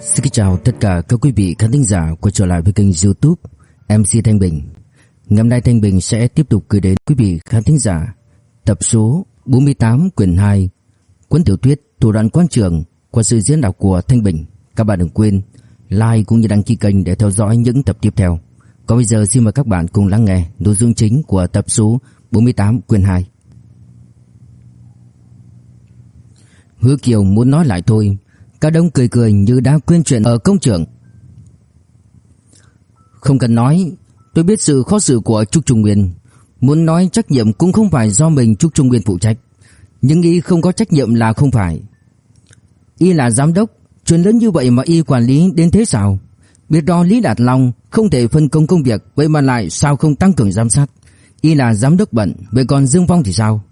Xin chào tất cả các quý vị khán thính giả quay trở lại với kênh youtube MC Thanh Bình. Ngày hôm nay Thanh Bình sẽ tiếp tục gửi đến quý vị khán thính giả tập số 48 quyển 2 Cuốn tiểu thuyết Thủ đoạn quan trường qua sự diễn đọc của Thanh Bình. Các bạn đừng quên like cũng như đăng ký kênh để theo dõi những tập tiếp theo. Còn bây giờ xin mời các bạn cùng lắng nghe nội dung chính của tập số 48 quyển 2 Hứa Kiều muốn nói lại thôi. Cả đông cười cười như đã quên chuyện ở công trường. Không cần nói, Tôi biết sự khó xử của Trúc Trung Nguyên. Muốn nói trách nhiệm cũng không phải do mình Trúc Trung Nguyên phụ trách. Nhưng y không có trách nhiệm là không phải. Y là giám đốc, Chuyện lớn như vậy mà y quản lý đến thế sao? Biết đó Lý Đạt Long Không thể phân công công việc, Vậy mà lại sao không tăng cường giám sát? Y là giám đốc bận, Vậy còn Dương Phong thì sao?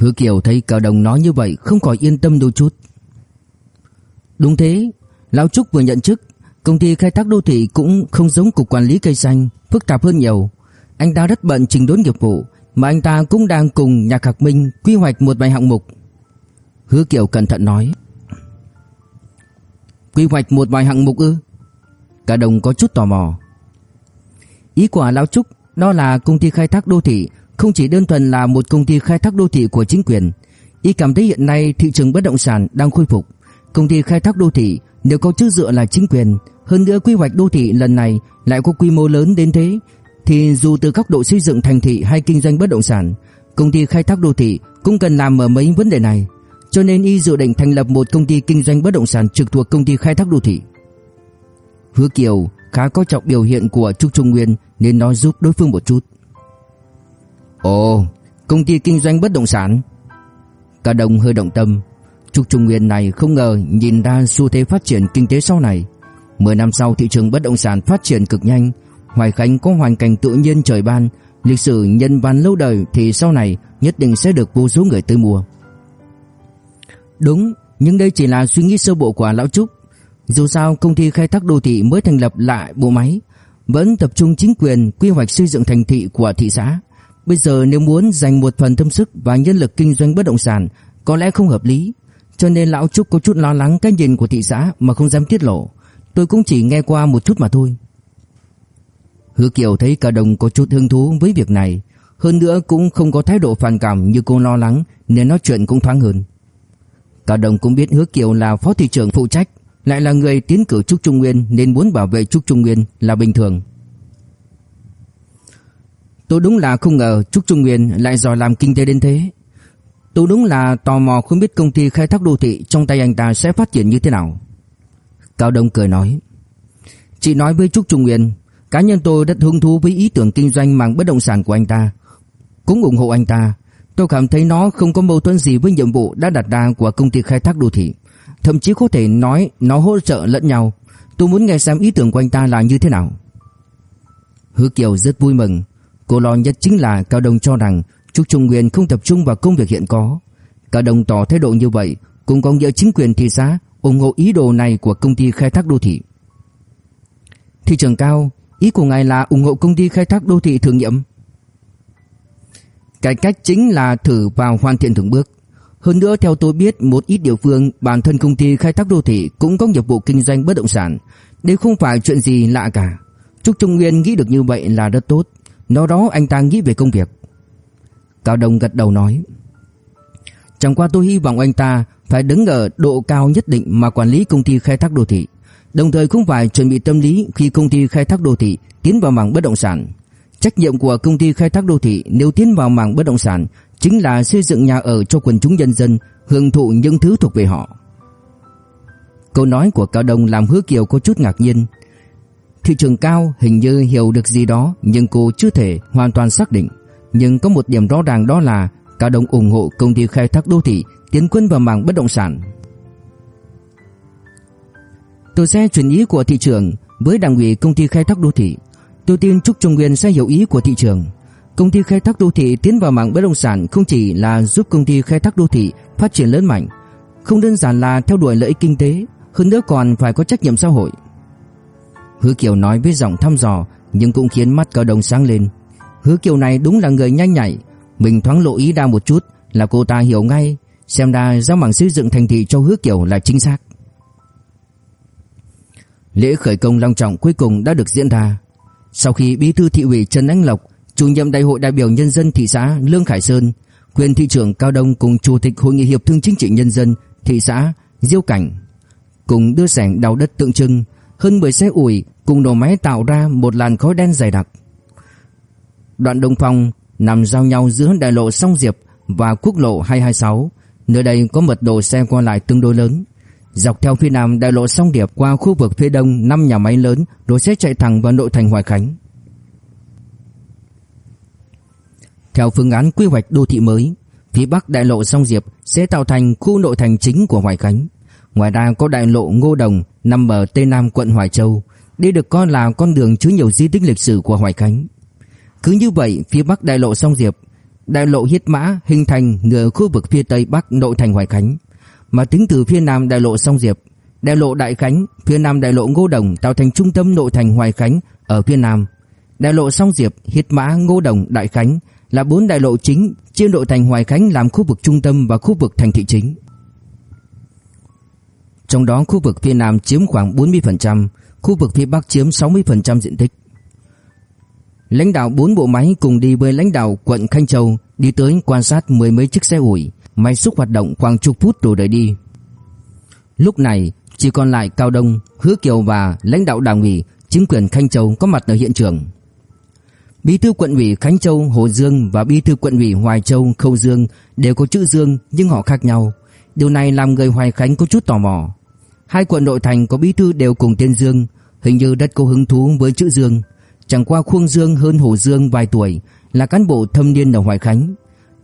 Hứa Kiều thấy Cao Đồng nói như vậy, Không khỏi yên tâm đôi chút. Đúng thế, Lão Trúc vừa nhận chức, Công ty khai thác đô thị cũng không giống cục quản lý cây xanh, Phức tạp hơn nhiều. Anh ta rất bận trình đốn nghiệp vụ, Mà anh ta cũng đang cùng nhà Khắc Minh Quy hoạch một vài hạng mục. Hứa Kiều cẩn thận nói, Quy hoạch một vài hạng mục ư? Cả đồng có chút tò mò. Ý của Lão Trúc Đó là công ty khai thác đô thị không chỉ đơn thuần là một công ty khai thác đô thị của chính quyền y cảm thấy hiện nay thị trường bất động sản đang khôi phục Công ty khai thác đô thị nếu có chữ dựa là chính quyền, hơn nữa quy hoạch đô thị lần này lại có quy mô lớn đến thế, thì dù từ góc độ xây dựng thành thị hay kinh doanh bất động sản, công ty khai thác đô thị cũng cần làm ở mấy vấn đề này. Cho nên y dự định thành lập một công ty kinh doanh bất động sản trực thuộc công ty khai thác đô thị. Hứa Kiều khá có trọng biểu hiện của Trúc Trung Nguyên nên nói giúp đối phương một chút. Ồ, công ty kinh doanh bất động sản. Cả đồng hơi động tâm, Trúc Trung Nguyên này không ngờ nhìn ra xu thế phát triển kinh tế sau này. 10 năm sau thị trường bất động sản phát triển cực nhanh, Hoài Khánh có hoàn cảnh tự nhiên trời ban, lịch sử nhân văn lâu đời thì sau này nhất định sẽ được vô số người tới mua. Đúng, nhưng đây chỉ là suy nghĩ sơ bộ của lão Trúc. Dù sao công ty khai thác đô thị mới thành lập lại bộ máy, vẫn tập trung chính quyền quy hoạch xây dựng thành thị của thị xã. Bây giờ nếu muốn dành một phần tâm sức và nhân lực kinh doanh bất động sản có lẽ không hợp lý. Cho nên lão Trúc có chút lo lắng cái nhìn của thị xã mà không dám tiết lộ. Tôi cũng chỉ nghe qua một chút mà thôi. Hứa Kiều thấy cả đồng có chút hứng thú với việc này. Hơn nữa cũng không có thái độ phản cảm như cô lo lắng nên nói chuyện cũng thoáng hơn. Cả đồng cũng biết Hứa Kiều là phó thị trưởng phụ trách, lại là người tiến cử Trúc Trung Nguyên nên muốn bảo vệ Trúc Trung Nguyên là bình thường. Tôi đúng là không ngờ Trúc Trung Nguyên lại giỏi làm kinh tế đến thế. Tôi đúng là tò mò không biết công ty khai thác đô thị trong tay anh ta sẽ phát triển như thế nào. Cao Đông cười nói. Chị nói với Trúc Trung Nguyên, cá nhân tôi rất hứng thú với ý tưởng kinh doanh mảng bất động sản của anh ta. Cũng ủng hộ anh ta. Tôi cảm thấy nó không có mâu thuẫn gì với nhiệm vụ đã đặt ra của công ty khai thác đô thị. Thậm chí có thể nói nó hỗ trợ lẫn nhau. Tôi muốn nghe xem ý tưởng của anh ta là như thế nào. Hứa Kiều rất vui mừng. Cô lo nhất chính là Cao Đông cho rằng Trúc Trung Nguyên không tập trung vào công việc hiện có. cao đồng tỏ thái độ như vậy cũng có nghĩa chính quyền thị xã ủng hộ ý đồ này của công ty khai thác đô thị. Thị trường cao, ý của ngài là ủng hộ công ty khai thác đô thị thử nghiệm. Cải cách chính là thử vào hoàn thiện từng bước. Hơn nữa theo tôi biết một ít địa phương bản thân công ty khai thác đô thị cũng có nghiệp vụ kinh doanh bất động sản. Đây không phải chuyện gì lạ cả. Trúc Trung Nguyên nghĩ được như vậy là rất tốt. Nó đó anh ta nghĩ về công việc. Cao Đông gật đầu nói, Chẳng qua tôi hy vọng anh ta Phải đứng ở độ cao nhất định Mà quản lý công ty khai thác đô thị. Đồng thời cũng phải chuẩn bị tâm lý Khi công ty khai thác đô thị tiến vào mảng bất động sản. Trách nhiệm của công ty khai thác đô thị Nếu tiến vào mảng bất động sản Chính là xây dựng nhà ở cho quần chúng nhân dân, Hưởng thụ những thứ thuộc về họ. Câu nói của Cao Đông làm hứa kiều có chút ngạc nhiên. Thị trường cao hình như hiểu được gì đó Nhưng cô chưa thể hoàn toàn xác định nhưng có một điểm rõ ràng đó là cả Đông ủng hộ công ty khai thác đô thị tiến quân vào mảng bất động sản. Tôi sẽ chuyển ý của thị trường với đảng ủy công ty khai thác đô thị. Tôi tin Trúc Trung Nguyên sẽ hiểu ý của thị trường. Công ty khai thác đô thị tiến vào mảng bất động sản không chỉ là giúp công ty khai thác đô thị phát triển lớn mạnh, không đơn giản là theo đuổi lợi ích kinh tế, hơn nữa còn phải có trách nhiệm xã hội. Hứa Kiều nói với giọng thăm dò nhưng cũng khiến mắt Cao Đông sáng lên. Hứa Kiều này đúng là người nhanh nhạy, Mình thoáng lộ ý ra một chút là cô ta hiểu ngay, xem ra giao mảng xây dựng thành thị cho hứa kiều là chính xác. Lễ khởi công long trọng cuối cùng đã được diễn ra. Sau khi bí thư thị ủy Trần Anh Lộc, chủ nhiệm đại hội đại biểu nhân dân thị xã Lương Khải Sơn, quyền thị trưởng Cao Đông cùng chủ tịch hội nghị hiệp thương chính trị nhân dân thị xã Diêu Cảnh cùng đưa sảnh đào đất tượng trưng, hơn 10 xe ủi cùng nổ máy tạo ra một làn khói đen dày đặc. Đoạn Đông Phong nằm giao nhau giữa đại lộ Song Diệp và quốc lộ 226, nơi đây có mật độ xe qua lại tương đối lớn. Dọc theo phía nam đại lộ Song Diệp qua khu vực phía đông năm nhà máy lớn rồi sẽ chạy thẳng vào nội thành Hoài Khánh. Theo phương án quy hoạch đô thị mới, phía bắc đại lộ Song Diệp sẽ tạo thành khu nội thành chính của Hoài Khánh. Ngoài ra có đại lộ Ngô Đồng nằm ở tây nam quận Hoài Châu. Đây được coi là con đường chứa nhiều di tích lịch sử của Hoài Khánh. Cứ như vậy, phía bắc đại lộ Song Diệp, đại lộ Hiết Mã hình thành nửa khu vực phía tây bắc nội thành Hoài Khánh. Mà tính từ phía nam đại lộ Song Diệp, đại lộ Đại Khánh, phía nam đại lộ Ngô Đồng tạo thành trung tâm nội thành Hoài Khánh ở phía nam. Đại lộ Song Diệp, Hiết Mã, Ngô Đồng, Đại Khánh là bốn đại lộ chính chia nội thành Hoài Khánh làm khu vực trung tâm và khu vực thành thị chính. Trong đó khu vực phía Nam chiếm khoảng 40%, khu vực phía Bắc chiếm 60% diện tích. Lãnh đạo bốn bộ máy cùng đi với lãnh đạo quận Khanh Châu đi tới quan sát mười mấy chiếc xe ủi, máy xúc hoạt động khoảng chục phút rồi rời đi. Lúc này chỉ còn lại Cao Đông, Hứa Kiều và lãnh đạo đảng ủy, chính quyền Khanh Châu có mặt ở hiện trường. Bí thư quận ủy Khánh Châu Hồ Dương và bí thư quận ủy Hoài Châu Khâu Dương đều có chữ Dương nhưng họ khác nhau. Điều này làm người Hoài Khánh có chút tò mò. Hai quận nội thành có bí thư đều cùng tên Dương, hình như rất có hứng thú với chữ Dương. Chẳng qua Khuông Dương hơn Hồ Dương vài tuổi, là cán bộ thâm niên ở Hoài Khánh.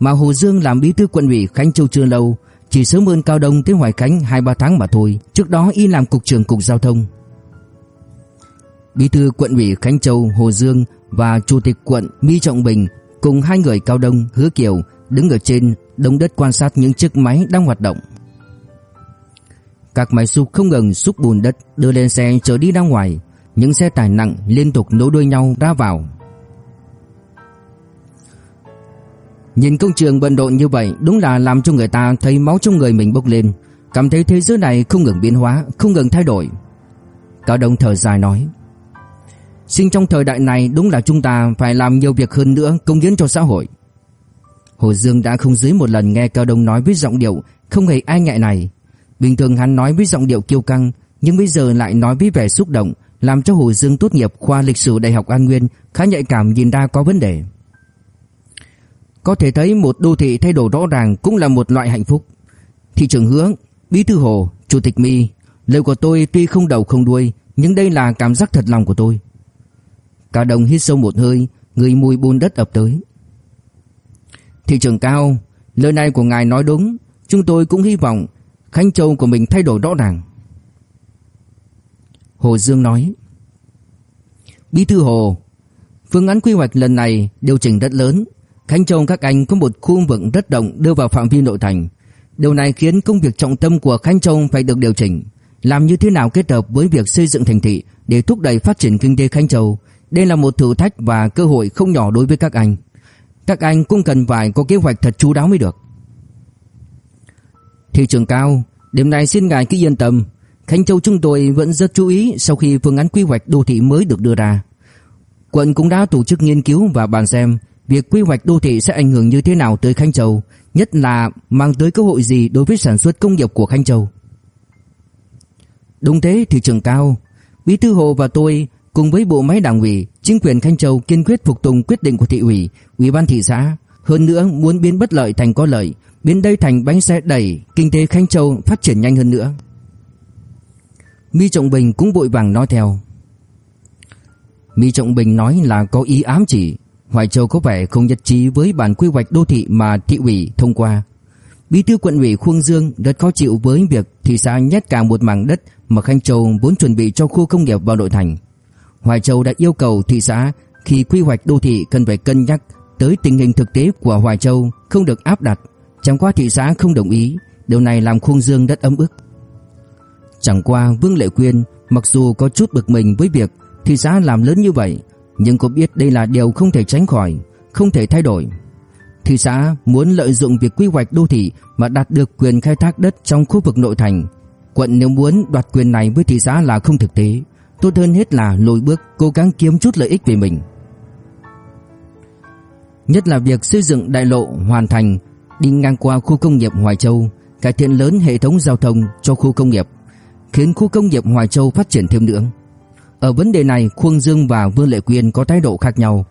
Mà Hồ Dương làm bí thư quận ủy Khánh Châu chưa lâu, chỉ sớm hơn Cao Đông tới Hoài Khánh 2-3 tháng mà thôi. Trước đó y làm cục trưởng cục giao thông. Bí thư quận ủy Khánh Châu Hồ Dương và chủ tịch quận Mi Trọng Bình cùng hai người Cao Đông Hứa Kiều đứng ở trên đống đất quan sát những chiếc máy đang hoạt động. Các máy xúc không ngừng xúc bùn đất đưa lên xe chở đi ra ngoài, những xe tải nặng liên tục nối đuôi nhau ra vào. Nhìn công trường bận rộn như vậy đúng là làm cho người ta thấy máu trong người mình bốc lên, cảm thấy thế giới này không ngừng biến hóa, không ngừng thay đổi. Cao Đông thở dài nói: Sinh trong thời đại này đúng là chúng ta phải làm nhiều việc hơn nữa công hiến cho xã hội. Hồ Dương đã không dưới một lần nghe Cao Đông nói với giọng điệu không hề ai ngại này. Bình thường hắn nói với giọng điệu kiêu căng, nhưng bây giờ lại nói với vẻ xúc động, làm cho Hồ Dương tốt nghiệp khoa lịch sử Đại học An Nguyên khá nhạy cảm nhìn ra có vấn đề. Có thể thấy một đô thị thay đổi rõ ràng cũng là một loại hạnh phúc. Thị trưởng Hướng, Bí thư Hồ, Chủ tịch mi lời của tôi tuy không đầu không đuôi, nhưng đây là cảm giác thật lòng của tôi. Cả đồng hít sâu một hơi, người mùi bùn đất ập tới. Thị trưởng Cao, lời này của ngài nói đúng, chúng tôi cũng hy vọng Khánh Châu của mình thay đổi rõ ràng. Hồ Dương nói. Bí thư Hồ, phương án quy hoạch lần này điều chỉnh rất lớn. Khánh Châu các anh có một khu vực rất rộng đưa vào phạm vi nội thành. Điều này khiến công việc trọng tâm của Khánh Châu phải được điều chỉnh. Làm như thế nào kết hợp với việc xây dựng thành thị để thúc đẩy phát triển kinh tế Khánh Châu. Đây là một thử thách và cơ hội không nhỏ đối với các anh. Các anh cũng cần phải có kế hoạch thật chú đáo mới được. Thị trường cao, điểm này xin ngài cứ yên tâm, Khánh Châu chúng tôi vẫn rất chú ý sau khi phương án quy hoạch đô thị mới được đưa ra. Quận cũng đã tổ chức nghiên cứu và bàn xem việc quy hoạch đô thị sẽ ảnh hưởng như thế nào tới Khánh Châu, nhất là mang tới cơ hội gì đối với sản xuất công nghiệp của Khánh Châu. Đúng thế, thị trường cao, Bí thư Hồ và tôi cùng với bộ máy đảng ủy, chính quyền Khánh Châu kiên quyết phục tùng quyết định của thị ủy, ủy ban thị xã, hơn nữa muốn biến bất lợi thành có lợi, biến đây thành bánh xe đẩy kinh tế Khánh Châu phát triển nhanh hơn nữa. Mi Trọng Bình cũng vội vàng nói theo. Mi Trọng Bình nói là có ý ám chỉ, Hoài Châu có vẻ không nhất trí với bản quy hoạch đô thị mà thị ủy thông qua. Bí thư quận ủy Khuông Dương rất khó chịu với việc thị xã nhét cả một mảng đất mà Khánh Châu vốn chuẩn bị cho khu công nghiệp vào nội thành. Hoài Châu đã yêu cầu thị xã khi quy hoạch đô thị cần phải cân nhắc tới tình hình thực tế của Hoài Châu không được áp đặt Chẳng qua thị xã không đồng ý Điều này làm Khuông Dương rất ấm ức Chẳng qua Vương Lệ Quyên Mặc dù có chút bực mình với việc Thị xã làm lớn như vậy Nhưng cô biết đây là điều không thể tránh khỏi Không thể thay đổi thị xã muốn lợi dụng việc quy hoạch đô thị mà đạt được quyền khai thác đất trong khu vực nội thành. Quận nếu muốn đoạt quyền này với thị xã là không thực tế, tốt hơn hết là lùi bước cố gắng kiếm chút lợi ích về mình. Nhất là việc xây dựng đại lộ hoàn thành đi ngang qua khu công nghiệp Hoài Châu, cải thiện lớn hệ thống giao thông cho khu công nghiệp, khiến khu công nghiệp Hoài Châu phát triển thêm nữa. Ở vấn đề này, Khuông Dương và Vương Lệ Quyên có thái độ khác nhau.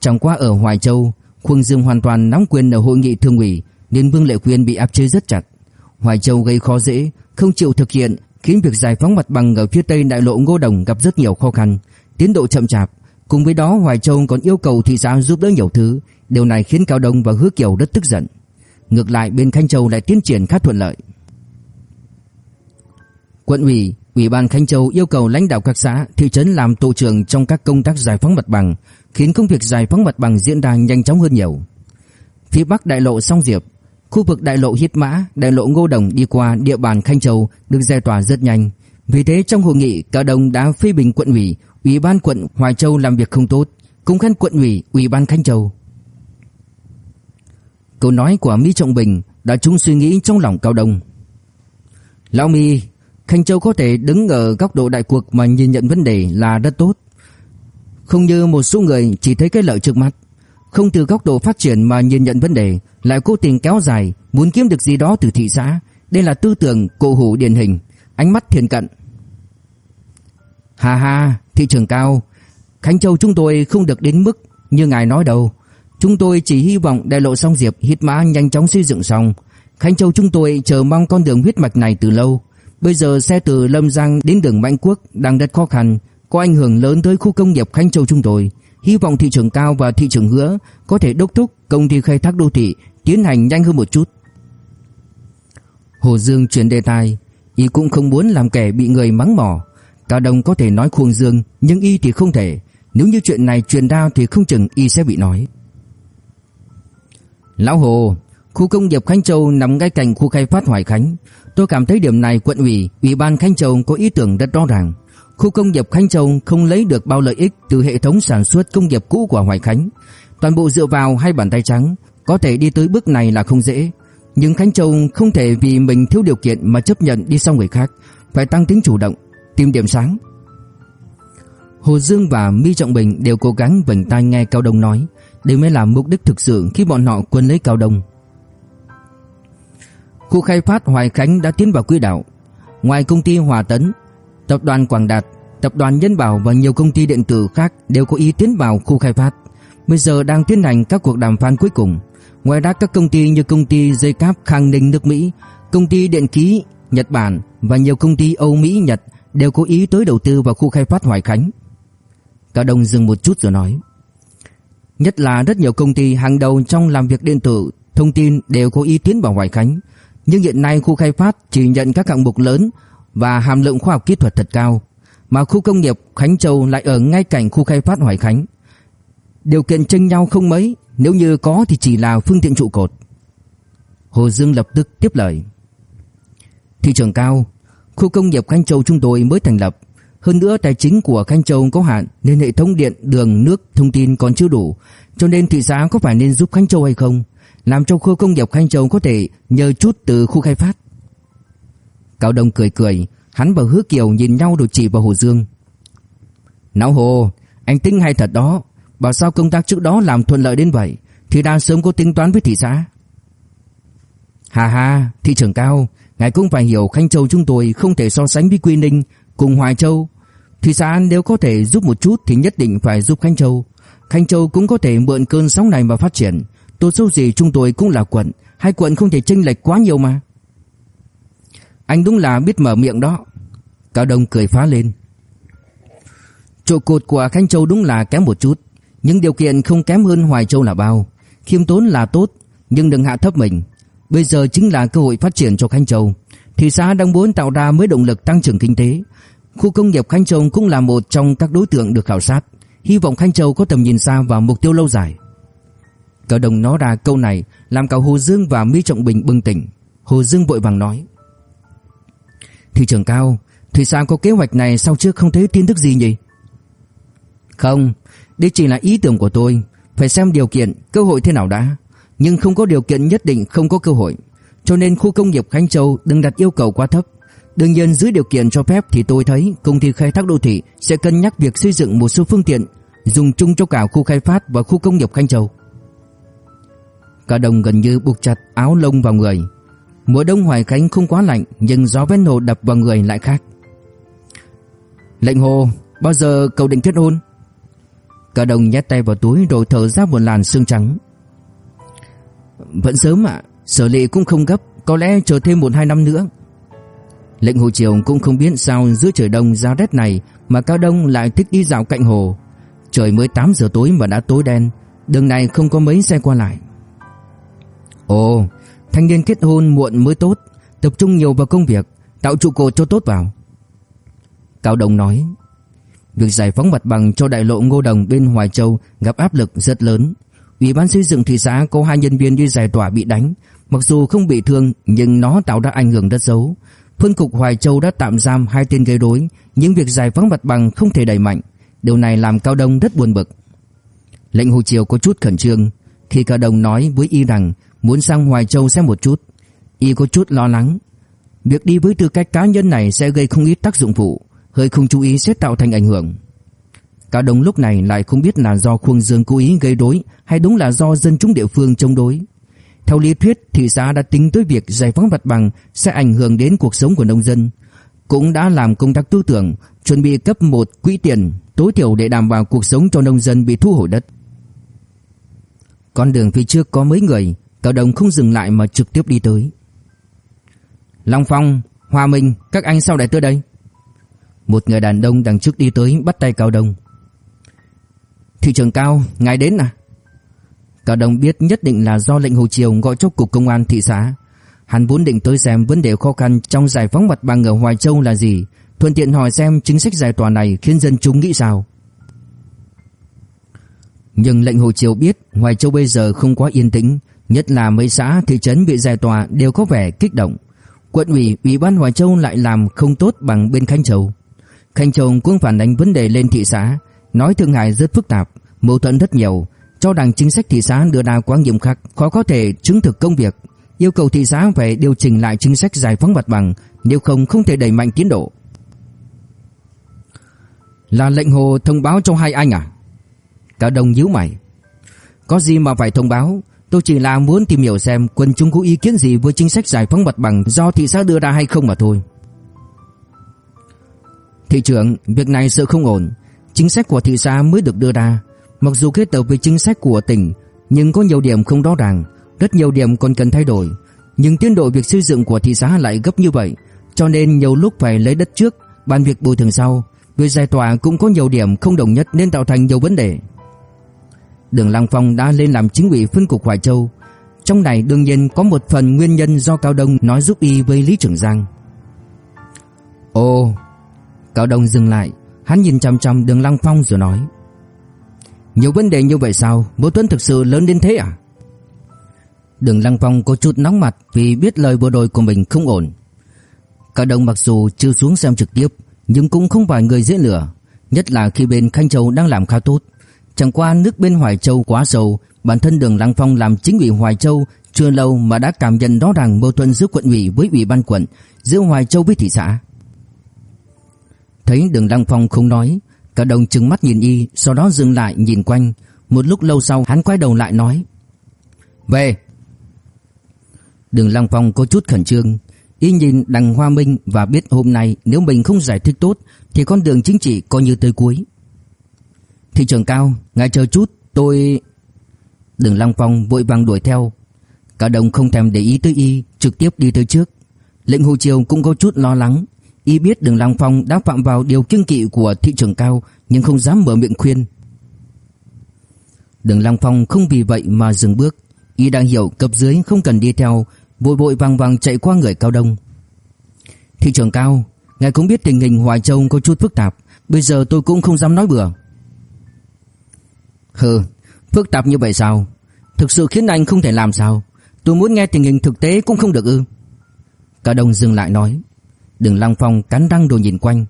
Chẳng qua ở Hoài Châu, Khuông Dương hoàn toàn nắm quyền ở hội nghị thương ủy, nên Vương Lệ Quyên bị áp chế rất chặt. Hoài Châu gây khó dễ, không chịu thực hiện, khiến việc giải phóng mặt bằng ở phía tây đại lộ Ngô Đồng gặp rất nhiều khó khăn, tiến độ chậm chạp. Cùng với đó Hoài Châu còn yêu cầu thị xã giúp đỡ nhiều thứ, điều này khiến Cao Đông và Hứa Kiều rất tức giận. Ngược lại bên Khánh Châu lại tiến triển khá thuận lợi. Quận ủy, Ủy ban Khánh Châu yêu cầu lãnh đạo các xã, thị trấn làm tổ trưởng trong các công tác giải phóng mặt bằng, khiến công việc giải phóng mặt bằng diễn ra nhanh chóng hơn nhiều. Phía Bắc đại lộ Song Diệp, khu vực đại lộ Hiết Mã, đại lộ Ngô Đồng đi qua địa bàn Khánh Châu được giải tỏa rất nhanh. Vì thế trong hội nghị, cả đồng đã phê bình quận ủy, ủy ban quận Hoài Châu làm việc không tốt, cũng khen quận ủy, ủy ban Khánh Châu. Câu nói của Mỹ Trọng Bình đã trúng suy nghĩ trong lòng Cao Đông. Lão Mi, Khanh Châu có thể đứng ở góc độ đại cuộc mà nhìn nhận vấn đề là rất tốt. Không như một số người chỉ thấy cái lợi trước mắt, không từ góc độ phát triển mà nhìn nhận vấn đề, lại cố tình kéo dài, muốn kiếm được gì đó từ thị xã. Đây là tư tưởng cổ hủ điển hình, ánh mắt thiền cận. Hà hà, thị trường cao, Khánh Châu chúng tôi không được đến mức như ngài nói đâu. Chúng tôi chỉ hy vọng đại lộ song diệp huyết mã nhanh chóng xây dựng xong. Khánh Châu chúng tôi chờ mong con đường huyết mạch này từ lâu. Bây giờ xe từ Lâm Giang đến đường Mạnh Quốc đang rất khó khăn, có ảnh hưởng lớn tới khu công nghiệp Khánh Châu chúng tôi. Hy vọng thị trường cao và thị trường hứa có thể đốc thúc công ty khai thác đô thị tiến hành nhanh hơn một chút. Hồ Dương chuyển đề tài, y cũng không muốn làm kẻ bị người mắng mỏ. Cao Đông có thể nói khuôn dương, nhưng y thì không thể. Nếu như chuyện này truyền ra thì không chừng y sẽ bị nói. Lão Hồ, khu công nghiệp Khánh Châu nằm ngay cạnh khu khai phát Hoài Khánh. Tôi cảm thấy điểm này quận ủy, ủy ban Khánh Châu có ý tưởng rất rõ ràng. Khu công nghiệp Khánh Châu không lấy được bao lợi ích từ hệ thống sản xuất công nghiệp cũ của Hoài Khánh. Toàn bộ dựa vào hai bàn tay trắng, có thể đi tới bước này là không dễ. Nhưng Khánh Châu không thể vì mình thiếu điều kiện mà chấp nhận đi sau người khác, phải tăng tính chủ động, tìm điểm sáng. Hồ Dương và Mi Trọng Bình đều cố gắng vành tai nghe Cao Đông nói, đây mới là mục đích thực sự khi bọn họ quân lấy Cao Đông. Khu khai phát Hoài Khánh đã tiến vào quỹ đạo. Ngoài công ty Hòa Tấn, tập đoàn Quảng Đạt, tập đoàn Nhân Bảo và nhiều công ty điện tử khác đều có ý tiến vào khu khai phát. Bây giờ đang tiến hành các cuộc đàm phán cuối cùng. Ngoài ra các công ty như công ty dây cáp Khang Ninh nước Mỹ, công ty điện khí Nhật Bản và nhiều công ty Âu Mỹ Nhật đều có ý tới đầu tư vào khu khai phát Hoài Khánh. Cả đồng dừng một chút rồi nói. Nhất là rất nhiều công ty hàng đầu trong làm việc điện tử, thông tin đều có ý tiến vào Hoài Khánh. Nhưng hiện nay khu khai phát chỉ nhận các hạng mục lớn và hàm lượng khoa học kỹ thuật thật cao, mà khu công nghiệp Khánh Châu lại ở ngay cạnh khu khai phát Hoài Khánh. Điều kiện chênh nhau không mấy, nếu như có thì chỉ là phương tiện trụ cột. Hồ Dương lập tức tiếp lời. Thị trường cao, khu công nghiệp Khánh Châu chúng tôi mới thành lập, hơn nữa tài chính của Khánh Châu có hạn nên hệ thống điện, đường, nước, thông tin còn chưa đủ, cho nên thị xã có phải nên giúp Khánh Châu hay không? làm cho khu công nghiệp Khanh Châu có thể nhờ chút từ khu khai phát. Cao Đông cười cười, hắn và Hứa Kiều nhìn nhau rồi chỉ vào Hồ Dương. Não Hồ, anh tính hay thật đó, bảo sao công tác trước đó làm thuận lợi đến vậy, thì đang sớm có tính toán với thị xã. Hà hà, thị trường cao, ngài cũng phải hiểu Khanh Châu chúng tôi không thể so sánh với Quy Ninh cùng Hoài Châu. Thị xã nếu có thể giúp một chút thì nhất định phải giúp Khanh Châu. Khanh Châu cũng có thể mượn cơn sóng này mà phát triển, Tốt xấu gì chúng tôi cũng là quận. Hai quận không thể chênh lệch quá nhiều mà. Anh đúng là biết mở miệng đó. Cao Đông cười phá lên. Trụ cột của Khánh Châu đúng là kém một chút. Nhưng điều kiện không kém hơn Hoài Châu là bao. Khiêm tốn là tốt Nhưng đừng hạ thấp mình. Bây giờ chính là cơ hội phát triển cho Khánh Châu. Thị xã đang muốn tạo ra mới động lực tăng trưởng kinh tế. Khu công nghiệp Khánh Châu cũng là một trong các đối tượng được khảo sát Hy vọng Khánh Châu có tầm nhìn xa và mục tiêu lâu dài Cao Đồng nói ra câu này làm cả Hồ Dương và Mỹ Trọng Bình bừng tỉnh. Hồ Dương vội vàng nói: "Thị trường cao, Thủy sao có kế hoạch này sau trước không thấy tin tức gì nhỉ?" "Không, đây chỉ là ý tưởng của tôi, phải xem điều kiện, cơ hội thế nào đã. nhưng không có điều kiện nhất định không có cơ hội. Cho nên khu công nghiệp Khánh Châu đừng đặt yêu cầu quá thấp. Đương nhiên dưới điều kiện cho phép thì tôi thấy công ty khai thác đô thị sẽ cân nhắc việc xây dựng một số phương tiện dùng chung cho cả khu khai phát và khu công nghiệp Khanh Châu. Cả đồng gần như buộc chặt áo lông vào người. Mùa đông Hoài Khánh không quá lạnh nhưng gió ven hồ đập vào người lại khác. Lệnh hồ, bao giờ cậu định kết hôn? Cả đồng nhét tay vào túi rồi thở ra một làn sương trắng. Vẫn sớm ạ, sở lệ cũng không gấp, có lẽ chờ thêm một hai năm nữa. Lệnh Hồ Triều cũng không biết sao giữa trời đông giá rét này mà Cao Đông lại thích đi dạo cạnh hồ. Trời mới 8 giờ tối mà đã tối đen, đường này không có mấy xe qua lại. Ồ, thanh niên kết hôn muộn mới tốt, tập trung nhiều vào công việc, tạo trụ cột cho tốt vào. Cao Đông nói, việc giải phóng mặt bằng cho đại lộ Ngô Đồng bên Hoài Châu gặp áp lực rất lớn. Ủy ban xây dựng thị xã có hai nhân viên đi giải tỏa bị đánh, mặc dù không bị thương nhưng nó tạo ra ảnh hưởng rất xấu. Phân cục Hoài Châu đã tạm giam hai tên gây rối, nhưng việc giải phóng mặt bằng không thể đẩy mạnh. Điều này làm Cao Đông rất buồn bực. Lệnh Hồ Triều có chút khẩn trương khi Cao Đông nói với y rằng muốn sang Hoài Châu xem một chút. Y có chút lo lắng. Việc đi với tư cách cá nhân này sẽ gây không ít tác dụng phụ, hơi không chú ý sẽ tạo thành ảnh hưởng. Cao Đông lúc này lại không biết là do Khuông Dương cố ý gây rối hay đúng là do dân chúng địa phương chống đối. Theo lý thuyết, thị xã đã tính tới việc giải phóng mặt bằng sẽ ảnh hưởng đến cuộc sống của nông dân, cũng đã làm công tác tư tưởng, chuẩn bị cấp một quỹ tiền tối thiểu để đảm bảo cuộc sống cho nông dân bị thu hồi đất. Con đường phía trước có mấy người, Cao đồng không dừng lại mà trực tiếp đi tới. Long Phong, Hoa Minh, các anh sao lại tới đây? Một người đàn ông đằng trước đi tới bắt tay Cao đồng. Thị trường Cao, ngài đến à? Cả đồng biết nhất định là do lệnh Hồ Triều gọi cho cục công an thị xã. Hắn vốn định tới xem vấn đề khó khăn trong giải phóng mặt bằng ở Hoài Châu là gì, thuận tiện hỏi xem chính sách giải tỏa này khiến dân chúng nghĩ sao. Nhưng lệnh Hồ Triều biết Hoài Châu bây giờ không quá yên tĩnh, nhất là mấy xã thị trấn bị giải tỏa đều có vẻ kích động. Quận ủy, ủy ban Hoài Châu lại làm không tốt bằng bên Khánh Châu. Khánh Châu cũng phản ánh vấn đề lên thị xã, nói Thượng Hải rất phức tạp, mâu thuẫn rất nhiều, cho rằng chính sách thị xã đưa ra quá nghiêm khắc, khó có thể chứng thực công việc, yêu cầu thị xã phải điều chỉnh lại chính sách giải phóng mặt bằng, nếu không không thể đẩy mạnh tiến độ. Là lệnh hồ thông báo cho hai anh à? Cả đồng nhíu mày. Có gì mà phải thông báo, tôi chỉ là muốn tìm hiểu xem quân chúng có ý kiến gì với chính sách giải phóng mặt bằng do thị xã đưa ra hay không mà thôi. Thị trưởng, việc này sợ không ổn, chính sách của thị xã mới được đưa ra, mặc dù kết hợp với chính sách của tỉnh, nhưng có nhiều điểm không rõ ràng, rất nhiều điểm còn cần thay đổi, nhưng tiến độ việc xây dựng của thị xã lại gấp như vậy, cho nên nhiều lúc phải lấy đất trước, bàn việc bồi thường sau, việc giải tỏa cũng có nhiều điểm không đồng nhất nên tạo thành nhiều vấn đề. Đường Lăng Phong đã lên làm chính ủy phân cục Hoài Châu, trong này đương nhiên có một phần nguyên nhân do Cao Đông nói giúp y với Lý Trưởng Giang. Ồ, Cao Đông dừng lại, hắn nhìn chăm chăm Đường Lăng Phong rồi nói: "Nhiều vấn đề như vậy sao? Mâu thuẫn thực sự lớn đến thế à?" Đường Lăng Phong có chút nóng mặt vì biết lời bộ đội của mình không ổn. Cao Đông mặc dù chưa xuống xem trực tiếp, nhưng cũng không phải người dễ lửa nhất là khi bên Khanh Châu đang làm khá tốt. Chẳng qua nước bên Hoài Châu quá sâu, bản thân Đường Lăng Phong làm chính ủy Hoài Châu chưa lâu mà đã cảm nhận rõ ràng mâu thuẫn giữa quận ủy với ủy ban quận, giữa Hoài Châu với thị xã. Thấy Đường Lăng Phong không nói, cả đồng trừng mắt nhìn y, sau đó dừng lại nhìn quanh, một lúc lâu sau hắn quay đầu lại nói: "Về." Đường Lăng Phong có chút khẩn trương, y nhìn Đằng Hoa Minh và biết hôm nay nếu mình không giải thích tốt thì con đường chính trị coi như tới cuối. Thị trường cao, ngài chờ chút, tôi... Đường Lăng Phong vội vàng đuổi theo. Cả đồng không thèm để ý tới y, trực tiếp đi tới trước. Lệnh Hồ Triều cũng có chút lo lắng. Y biết đường Lăng Phong đã phạm vào điều kiêng kỵ của thị trường cao nhưng không dám mở miệng khuyên. Đường Lăng Phong không vì vậy mà dừng bước. Y đang hiểu cấp dưới không cần đi theo, vội vội vàng vàng chạy qua người Cao Đông. Thị trường cao, ngài cũng biết tình hình Hoài Châu có chút phức tạp, bây giờ tôi cũng không dám nói bừa. Hừ, phức tạp như vậy sao? Thực sự khiến anh không thể làm sao? Tôi muốn nghe tình hình thực tế cũng không được ư? Cao Đông dừng lại nói. Đường Lăng Phong cắn răng rồi nhìn quanh.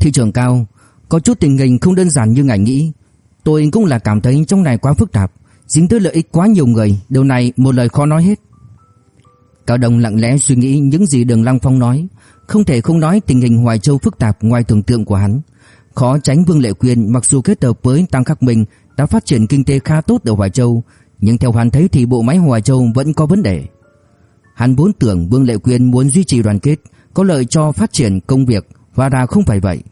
Thị trường cao, có chút tình hình không đơn giản như ngài nghĩ. Tôi cũng là cảm thấy trong này quá phức tạp. dính tới lợi ích quá nhiều người, điều này một lời khó nói hết. Cao Đông lặng lẽ suy nghĩ những gì Đường Lăng Phong nói, không thể không nói tình hình Hoài Châu phức tạp ngoài tưởng tượng của hắn. Khó tránh Vương Lệ Quyên mặc dù kết hợp với Tăng Khắc Minh đã phát triển kinh tế khá tốt ở Hoài Châu, nhưng theo hắn thấy thì bộ máy Hoài Châu vẫn có vấn đề. Hắn vốn tưởng Vương Lệ Quyên muốn duy trì đoàn kết, có lợi cho phát triển công việc, và ra không phải vậy.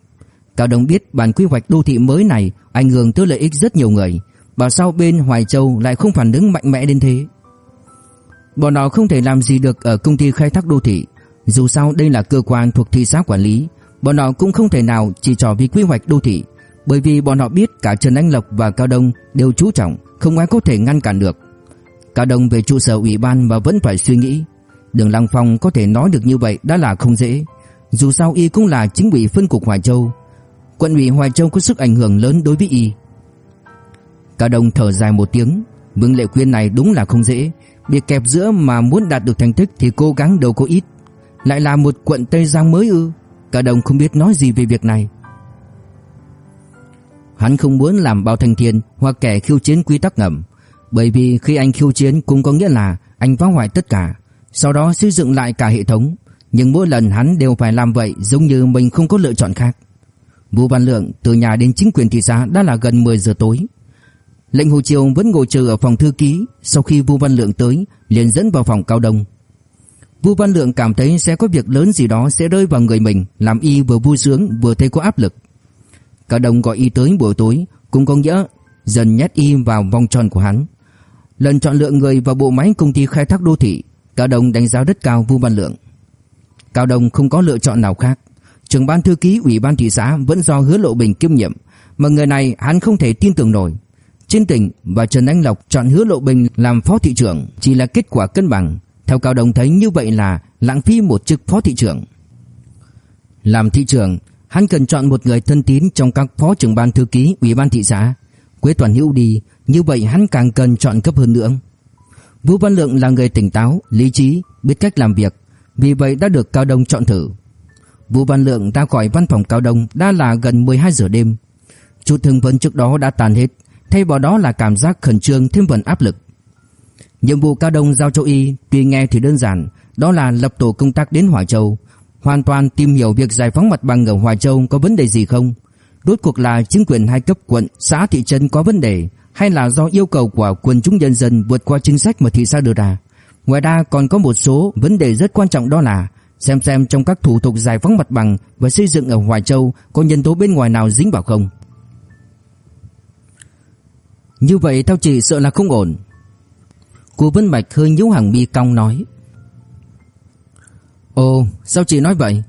Cao Đông biết bản quy hoạch đô thị mới này ảnh hưởng tới lợi ích rất nhiều người, bảo sao bên Hoài Châu lại không phản ứng mạnh mẽ đến thế. Bọn họ không thể làm gì được ở công ty khai thác đô thị, dù sao đây là cơ quan thuộc thị xã quản lý, bọn họ cũng không thể nào chỉ trò vì quy hoạch đô thị, bởi vì bọn họ biết cả Trần Anh Lộc và Cao Đông đều chú trọng, không ai có thể ngăn cản được. Cao Đông về trụ sở ủy ban mà vẫn phải suy nghĩ, Đường Lăng Phong có thể nói được như vậy đã là không dễ, dù sao y cũng là chính ủy phân cục Hoài Châu, quận ủy Hoài Châu có sức ảnh hưởng lớn đối với y. Cả đồng thở dài một tiếng, Vương Lệ Quyên này đúng là không dễ, bị kẹp giữa mà muốn đạt được thành tích thì cố gắng đâu có ít, lại là một quận Tây Giang mới ư? Cả đồng không biết nói gì về việc này. Hắn không muốn làm bao thành thiên hoặc kẻ khiêu chiến quy tắc ngầm, bởi vì khi anh khiêu chiến cũng có nghĩa là anh phá hoại tất cả, sau đó xây dựng lại cả hệ thống, nhưng mỗi lần hắn đều phải làm vậy giống như mình không có lựa chọn khác. Vũ Văn Lượng từ nhà đến chính quyền thị xã đã là gần 10 giờ tối. Lệnh Hồ Triều vẫn ngồi chờ ở phòng thư ký, sau khi Vũ Văn Lượng tới, liền dẫn vào phòng Cao Đông. Vũ Văn Lượng cảm thấy sẽ có việc lớn gì đó sẽ rơi vào người mình, làm y vừa vui sướng vừa thấy có áp lực. Cao Đông gọi y tới buổi tối, cũng có nghĩa dần nhét y vào vòng tròn của hắn. Lần chọn lựa người vào bộ máy công ty khai thác đô thị, Cao Đông đánh giá rất cao Vu Văn Lượng. Cao Đông không có lựa chọn nào khác. Trưởng ban thư ký ủy ban thị xã vẫn do Hứa Lộ Bình kiêm nhiệm, mà người này hắn không thể tin tưởng nổi. Trên tỉnh và Trần Anh Lộc chọn Hứa Lộ Bình làm phó thị trưởng chỉ là kết quả cân bằng. Theo Cao Đông thấy như vậy là lãng phí một chức phó thị trưởng. Làm thị trưởng, hắn cần chọn một người thân tín trong các phó trưởng ban thư ký ủy ban thị xã. Quế Toàn Hữu đi, như vậy hắn càng cần chọn cấp hơn nữa. Vũ Văn Lượng là người tỉnh táo, lý trí, biết cách làm việc, vì vậy đã được Cao Đông chọn thử. Vũ Văn Lượng ra khỏi văn phòng Cao Đông đã là gần 12 giờ đêm. Chút thương vấn trước đó đã tàn hết, thay vào đó là cảm giác khẩn trương thêm phần áp lực. Nhiệm vụ Cao Đông giao cho y tuy nghe thì đơn giản, đó là lập tổ công tác đến Hòa Châu, hoàn toàn tìm hiểu việc giải phóng mặt bằng ở Hòa Châu có vấn đề gì không. Rốt cuộc là chính quyền hai cấp quận, xã thị trấn có vấn đề hay là do yêu cầu của quần chúng nhân dân vượt qua chính sách mà thị xã đưa ra. Ngoài ra còn có một số vấn đề rất quan trọng đó là xem xem trong các thủ tục giải phóng mặt bằng và xây dựng ở Hoài Châu có nhân tố bên ngoài nào dính vào không. Như vậy theo chị sợ là không ổn. Cô Vân Bạch hơi nhíu hàng mi cong nói. Ồ, sao chị nói vậy?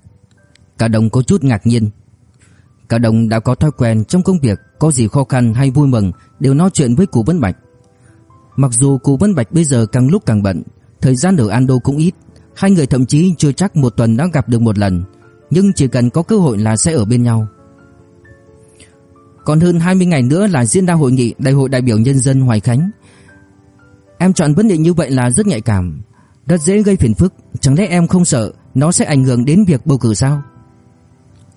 Cả đồng có chút ngạc nhiên. Cả đồng đã có thói quen trong công việc có gì khó khăn hay vui mừng đều nói chuyện với cụ Vân Bạch. Mặc dù cụ Vân Bạch bây giờ càng lúc càng bận, thời gian ở Ando cũng ít, hai người thậm chí chưa chắc một tuần đã gặp được một lần, nhưng chỉ cần có cơ hội là sẽ ở bên nhau. Còn hơn 20 ngày nữa là diễn ra hội nghị Đại hội đại biểu nhân dân Hoài Khánh. Em chọn vấn đề như vậy là rất nhạy cảm, rất dễ gây phiền phức, chẳng lẽ em không sợ nó sẽ ảnh hưởng đến việc bầu cử sao?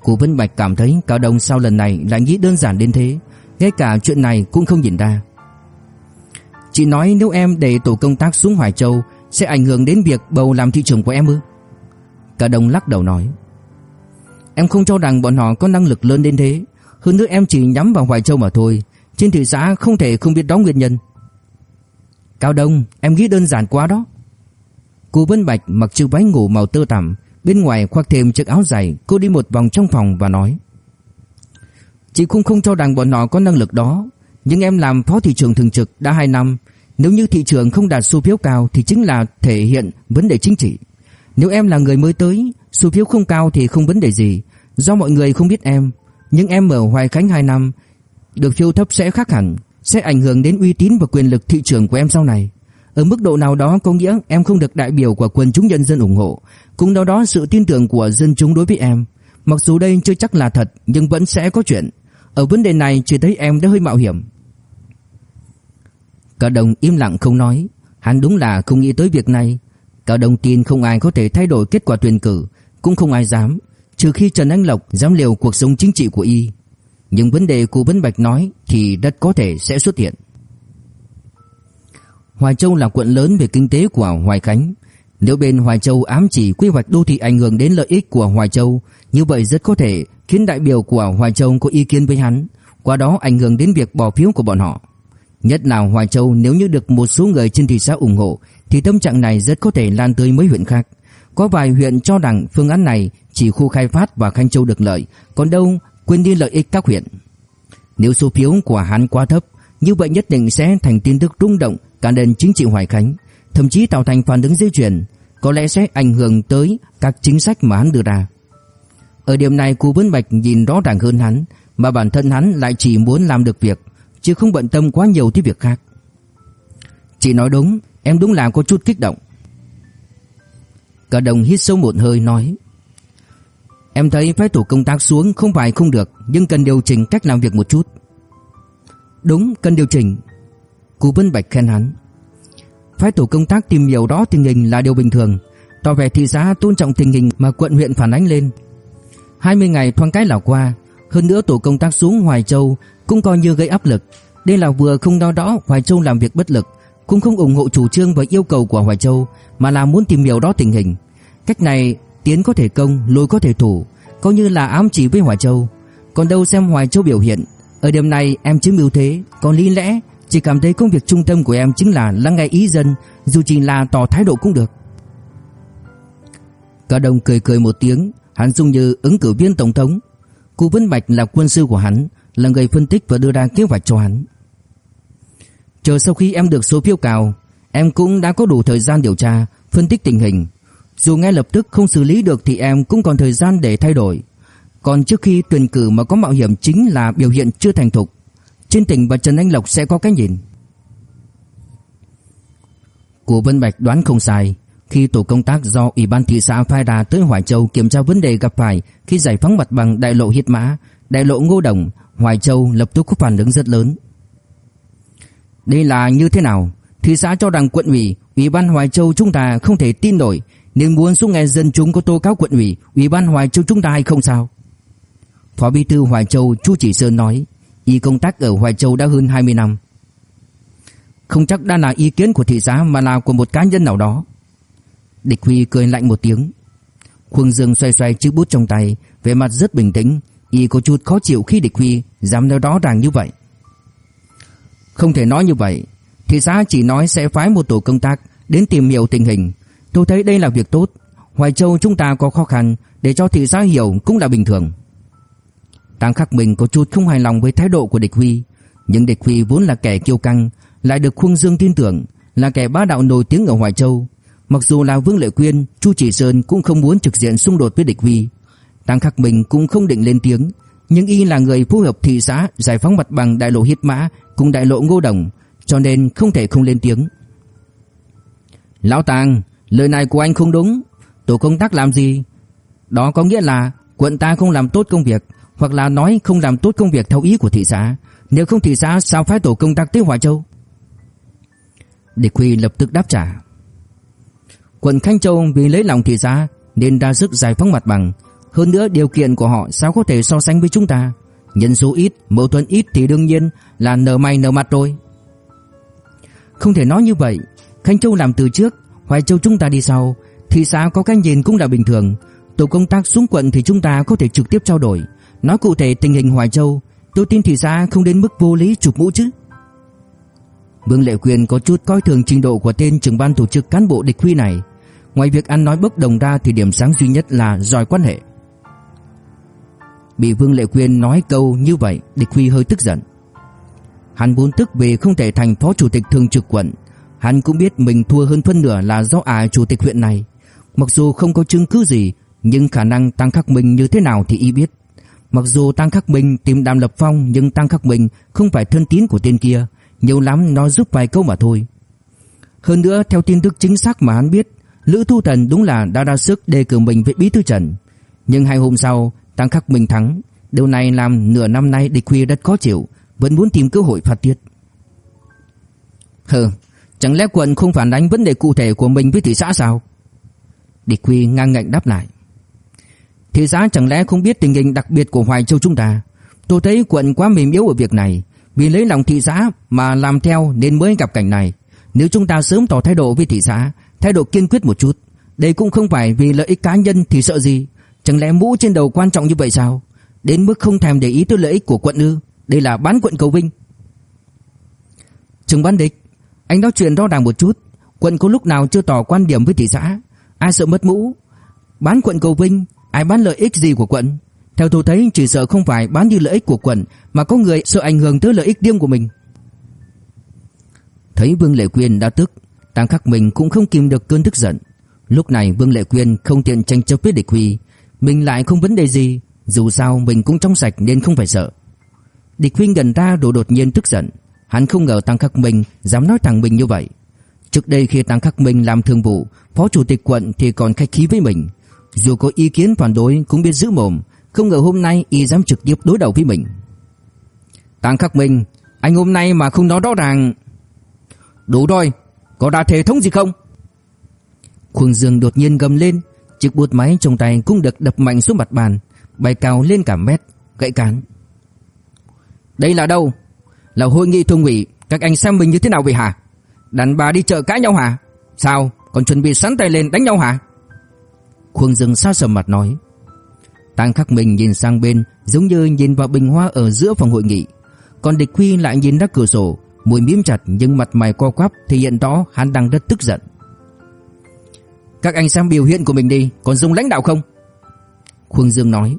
Cô Vân Bạch cảm thấy Cao Đông sau lần này lại nghĩ đơn giản đến thế, ngay cả chuyện này cũng không nhìn ra. Chị nói nếu em để tổ công tác xuống Hoài Châu sẽ ảnh hưởng đến việc bầu làm thị trưởng của em ư? Cao Đông lắc đầu nói. Em không cho rằng bọn họ có năng lực lớn đến thế, hơn nữa em chỉ nhắm vào Hoài Châu mà thôi, trên thị xã không thể không biết đó nguyên nhân. Cao Đông, em nghĩ đơn giản quá đó. Cô Vân Bạch mặc chiếc váy ngủ màu tơ tằm, Bên ngoài khoác thêm chiếc áo dày Cô đi một vòng trong phòng và nói, Chị cũng không cho rằng bọn nó có năng lực đó, Nhưng em làm phó thị trường thường trực đã 2 năm. Nếu như thị trường không đạt số phiếu cao Thì chính là thể hiện vấn đề chính trị. Nếu em là người mới tới Số phiếu không cao thì không vấn đề gì. Do mọi người không biết em, Nhưng em ở Hoài Khánh 2 năm, Được phiếu thấp sẽ khác hẳn, Sẽ ảnh hưởng đến uy tín và quyền lực thị trường của em sau này ở mức độ nào đó có nghĩa em không được đại biểu của quần chúng nhân dân ủng hộ, cũng đó đó sự tin tưởng của dân chúng đối với em. Mặc dù đây chưa chắc là thật nhưng vẫn sẽ có chuyện. Ở vấn đề này chỉ thấy em đã hơi mạo hiểm. Cả đồng im lặng không nói, hắn đúng là không nghĩ tới việc này. Cả đồng tin không ai có thể thay đổi kết quả tuyển cử, cũng không ai dám, trừ khi Trần Anh Lộc dám liều cuộc sống chính trị của y. Nhưng vấn đề của Vân Bạch nói thì rất có thể sẽ xuất hiện. Hoài Châu là quận lớn về kinh tế của Hoài Khánh. Nếu bên Hoài Châu ám chỉ quy hoạch đô thị ảnh hưởng đến lợi ích của Hoài Châu, như vậy rất có thể khiến đại biểu của Hoài Châu có ý kiến với hắn, qua đó ảnh hưởng đến việc bỏ phiếu của bọn họ. Nhất là Hoài Châu nếu như được một số người trên thị xã ủng hộ thì tâm trạng này rất có thể lan tới mấy huyện khác. Có vài huyện cho rằng phương án này chỉ khu khai phát và Khanh Châu được lợi, còn đâu quên đi lợi ích các huyện. Nếu số phiếu của hắn quá thấp, như vậy nhất định sẽ thành tin tức rung động cả nền chính trị Hoài Khánh, thậm chí tạo thành phản ứng dây chuyền, có lẽ sẽ ảnh hưởng tới các chính sách mà hắn đưa ra. Ở điểm này cô Vân Bạch nhìn rõ ràng hơn hắn, mà bản thân hắn lại chỉ muốn làm được việc, chứ không bận tâm quá nhiều tới việc khác. Chị nói đúng, em đúng là có chút kích động. Cả đồng hít sâu một hơi nói Em thấy phái tổ công tác xuống không phải không được Nhưng cần điều chỉnh cách làm việc một chút Đúng cần điều chỉnh Cú Vân Bạch khen hắn. Phái tổ công tác tìm hiểu đó tình hình là điều bình thường, Tỏ vẻ thị xã tôn trọng tình hình mà quận huyện phản ánh lên. 20 ngày thoáng cái là qua, Hơn nữa tổ công tác xuống Hoài Châu Cũng coi như gây áp lực. Đây là vừa không đo đó Hoài Châu làm việc bất lực, Cũng không ủng hộ chủ trương và yêu cầu của Hoài Châu, Mà là muốn tìm hiểu đó tình hình. Cách này, tiến có thể công Lùi có thể thủ, Coi như là ám chỉ với Hoài Châu. Còn đâu xem Hoài Châu biểu hiện, Ở điểm này em chiếm ưu thế Còn lý lẽ chỉ cảm thấy công việc trung tâm của em chính là lắng nghe ý dân, Dù chỉ là tỏ thái độ cũng được. Cả đồng cười cười một tiếng, Hắn dung như ứng cử viên tổng thống. Cụ Vân Bạch là quân sư của hắn, Là người phân tích và đưa ra kế hoạch cho hắn. Chờ sau khi em được số phiếu cao, Em cũng đã có đủ thời gian điều tra, Phân tích tình hình. Dù ngay lập tức không xử lý được Thì em cũng còn thời gian để thay đổi. Còn trước khi tuyển cử mà có mạo hiểm Chính là biểu hiện chưa thành thục. Trên tỉnh và Trần Anh Lộc sẽ có cái nhìn Cụ Vân Bạch đoán không sai khi tổ công tác do Ủy ban thị xã phái ra tới Hoài Châu kiểm tra vấn đề gặp phải khi giải phóng mặt bằng đại lộ Hiết Mã, đại lộ Ngô Đồng, Hoài Châu lập tức có phản ứng rất lớn. Đây là như thế nào? Thị xã cho rằng quận ủy, Ủy ban Hoài Châu chúng ta không thể tin nổi nên muốn xuống nghe dân chúng có tố cáo quận ủy, Ủy ban Hoài Châu chúng ta hay không sao? Phó Bí thư Hoài Châu Chu Chỉ Sơn nói, y công tác ở Hoài Châu đã hơn 20 năm. Không chắc đã là ý kiến của thị xã mà là của một cá nhân nào đó. Địch Huy cười lạnh một tiếng. Khuông Dương xoay xoay chiếc bút trong tay, vẻ mặt rất bình tĩnh, y có chút khó chịu khi Địch Huy dám nói đó ràng như vậy. Không thể nói như vậy, thị xã chỉ nói sẽ phái một tổ công tác đến tìm hiểu tình hình. Tôi thấy đây là việc tốt. Hoài Châu chúng ta có khó khăn, để cho thị xã hiểu cũng là bình thường. Tang Khắc Minh có chút không hài lòng với thái độ của Địch Huy, nhưng Địch Huy vốn là kẻ kiêu căng, lại được Khuông Dương tin tưởng, là kẻ bá đạo nổi tiếng ở Hoài Châu, Mặc dù là Vương Lệ Quyên, Chu Chỉ Sơn cũng không muốn trực diện xung đột với địch Huy. Tăng Khắc Minh cũng không định lên tiếng, nhưng y là người phối hợp thị xã giải phóng mặt bằng đại lộ Hiết Mã cùng đại lộ Ngô Đồng, cho nên không thể không lên tiếng. Lão Tàng, lời này của anh không đúng. Tổ công tác làm gì? Đó có nghĩa là quận ta không làm tốt công việc, hoặc là nói không làm tốt công việc theo ý của thị xã. Nếu không thị xã sao phái tổ công tác tới Hòa Châu? Địch Huy lập tức đáp trả. Quận Khanh Châu vì lấy lòng thị xã nên ra sức giải phóng mặt bằng. Hơn nữa điều kiện của họ sao có thể so sánh với chúng ta. Nhân số ít, mâu thuẫn ít thì đương nhiên là nở mày nở mặt rồi. Không thể nói như vậy. Khanh Châu làm từ trước, Hoài Châu chúng ta đi sau. Thị xã có cái nhìn cũng là bình thường. Tổ công tác xuống quận thì chúng ta có thể trực tiếp trao đổi. Nói cụ thể tình hình Hoài Châu, tôi tin thị xã không đến mức vô lý chụp mũ chứ. Vương Lệ Quyền có chút coi thường trình độ của tên trưởng ban tổ chức cán bộ địch huy này. Ngoài việc ăn nói bốc đồng ra thì điểm sáng duy nhất là giỏi quan hệ. Bị Vương Lệ Quyền nói câu như vậy, địch huy hơi tức giận. Hắn vốn tức vì không thể thành phó chủ tịch thường trực quận. Hắn cũng biết mình thua hơn phân nửa là do ả chủ tịch huyện này. Mặc dù không có chứng cứ gì, nhưng khả năng Tăng Khắc Minh như thế nào thì y biết. Mặc dù Tăng Khắc Minh tìm Đàm Lập Phong nhưng Tăng Khắc Minh không phải thân tín của tên kia, nhiều lắm nó giúp vài câu mà thôi. Hơn nữa theo tin tức chính xác mà hắn biết, Lữ Thu thần đúng là đã ra sức đề cử mình với Bí thư Trần. Nhưng hai hôm sau, Tăng Khắc Minh thắng, điều này làm nửa năm nay địch khuya rất khó chịu, vẫn muốn tìm cơ hội phát tiết. Hừ, chẳng lẽ quận không phản ánh vấn đề cụ thể của mình với thị xã sao? Địch khuya ngang ngạnh đáp lại. Thị xã chẳng lẽ không biết tình hình đặc biệt của Hoài Châu chúng ta? Tôi thấy quận quá mềm yếu ở việc này, vì lấy lòng thị xã mà làm theo nên mới gặp cảnh này. Nếu chúng ta sớm tỏ thái độ với thị xã, thái độ kiên quyết một chút, đây cũng không phải vì lợi ích cá nhân thì sợ gì, chẳng lẽ mũ trên đầu quan trọng như vậy sao? Đến mức không thèm để ý tới lợi ích của quận ư? Đây là bán quận cầu Vinh. Trừng Bán Địch, anh nói chuyện rõ ràng một chút, quận có lúc nào chưa tỏ quan điểm với thị xã, ai sợ mất mũ? Bán quận cầu Vinh, ai bán lợi ích gì của quận? Theo tôi thấy chỉ sợ không phải bán đi lợi ích của quận mà có người sợ ảnh hưởng tới lợi ích riêng của mình. Thấy Vương Lệ Quyên đã tức, Tăng Khắc mình cũng không kìm được cơn tức giận. Lúc này Vương Lệ Quyên không tiện tranh chấp với địch huy, mình lại không vấn đề gì, dù sao mình cũng trong sạch nên không phải sợ. Địch huy gần ra đổ đột nhiên tức giận, hắn không ngờ Tăng Khắc Minh dám nói thẳng mình như vậy. Trước đây khi Tăng Khắc Minh làm thường vụ, phó chủ tịch quận thì còn khách khí với mình, dù có ý kiến phản đối cũng biết giữ mồm, không ngờ hôm nay y dám trực tiếp đối đầu với mình. Tăng Khắc Minh, anh hôm nay mà không nói rõ ràng. Đủ rồi, có đã thể thống gì không? Khuôn Dương đột nhiên gầm lên, chiếc bút máy trong tay cũng được đập mạnh xuống mặt bàn, bay cao lên cả mét, gãy cán. Đây là đâu? Là hội nghị thường ủy, các anh xem mình như thế nào vậy hả? Đàn bà đi chợ cãi nhau hả? Sao? Còn chuẩn bị sẵn tay lên đánh nhau hả? Khương Dương sao sầm mặt nói. Tăng Khắc Minh nhìn sang bên giống như nhìn vào bình hoa ở giữa phòng hội nghị. Còn địch Huy lại nhìn ra cửa sổ, môi mím chặt nhưng mặt mày co quắp thể hiện đó hắn đang rất tức giận. Các anh xem biểu hiện của mình đi, còn dùng lãnh đạo không? Khương Dương nói.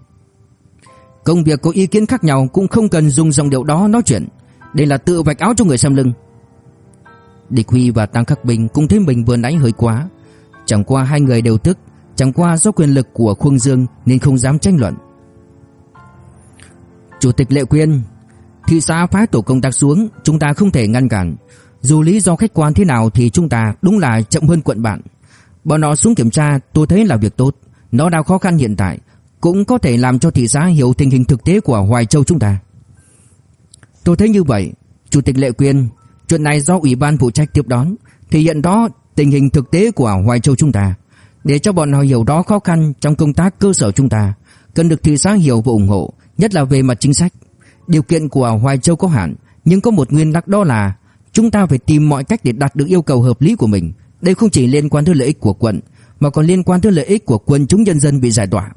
Công việc có ý kiến khác nhau cũng không cần dùng dòng điệu đó nói chuyện. Đây là tự vạch áo cho người xem lưng. Địch Huy và Tăng Khắc Bình cũng thấy mình vừa nãy hơi quá. Chẳng qua hai người đều tức, chẳng qua do quyền lực của khuông Dương nên không dám tranh luận. Chủ tịch Lệ Quyên, thị xã phái tổ công tác xuống, chúng ta không thể ngăn cản. Dù lý do khách quan thế nào thì chúng ta đúng là chậm hơn quận bạn. Bọn nó xuống kiểm tra tôi thấy là việc tốt Nó đang khó khăn hiện tại Cũng có thể làm cho thị xã hiểu tình hình thực tế của Hoài Châu chúng ta Tôi thấy như vậy Chủ tịch Lệ Quyên Chuyện này do Ủy ban phụ trách tiếp đón Thể hiện đó tình hình thực tế của Hoài Châu chúng ta để cho bọn họ hiểu đó khó khăn trong công tác cơ sở chúng ta, Cần được thị xã hiểu và ủng hộ, Nhất là về mặt chính sách. Điều kiện của Hoài Châu có hạn, Nhưng có một nguyên tắc đó là Chúng ta phải tìm mọi cách để đạt được yêu cầu hợp lý của mình. Đây không chỉ liên quan tới lợi ích của quận, Mà còn liên quan tới lợi ích của quân chúng nhân dân bị giải tỏa.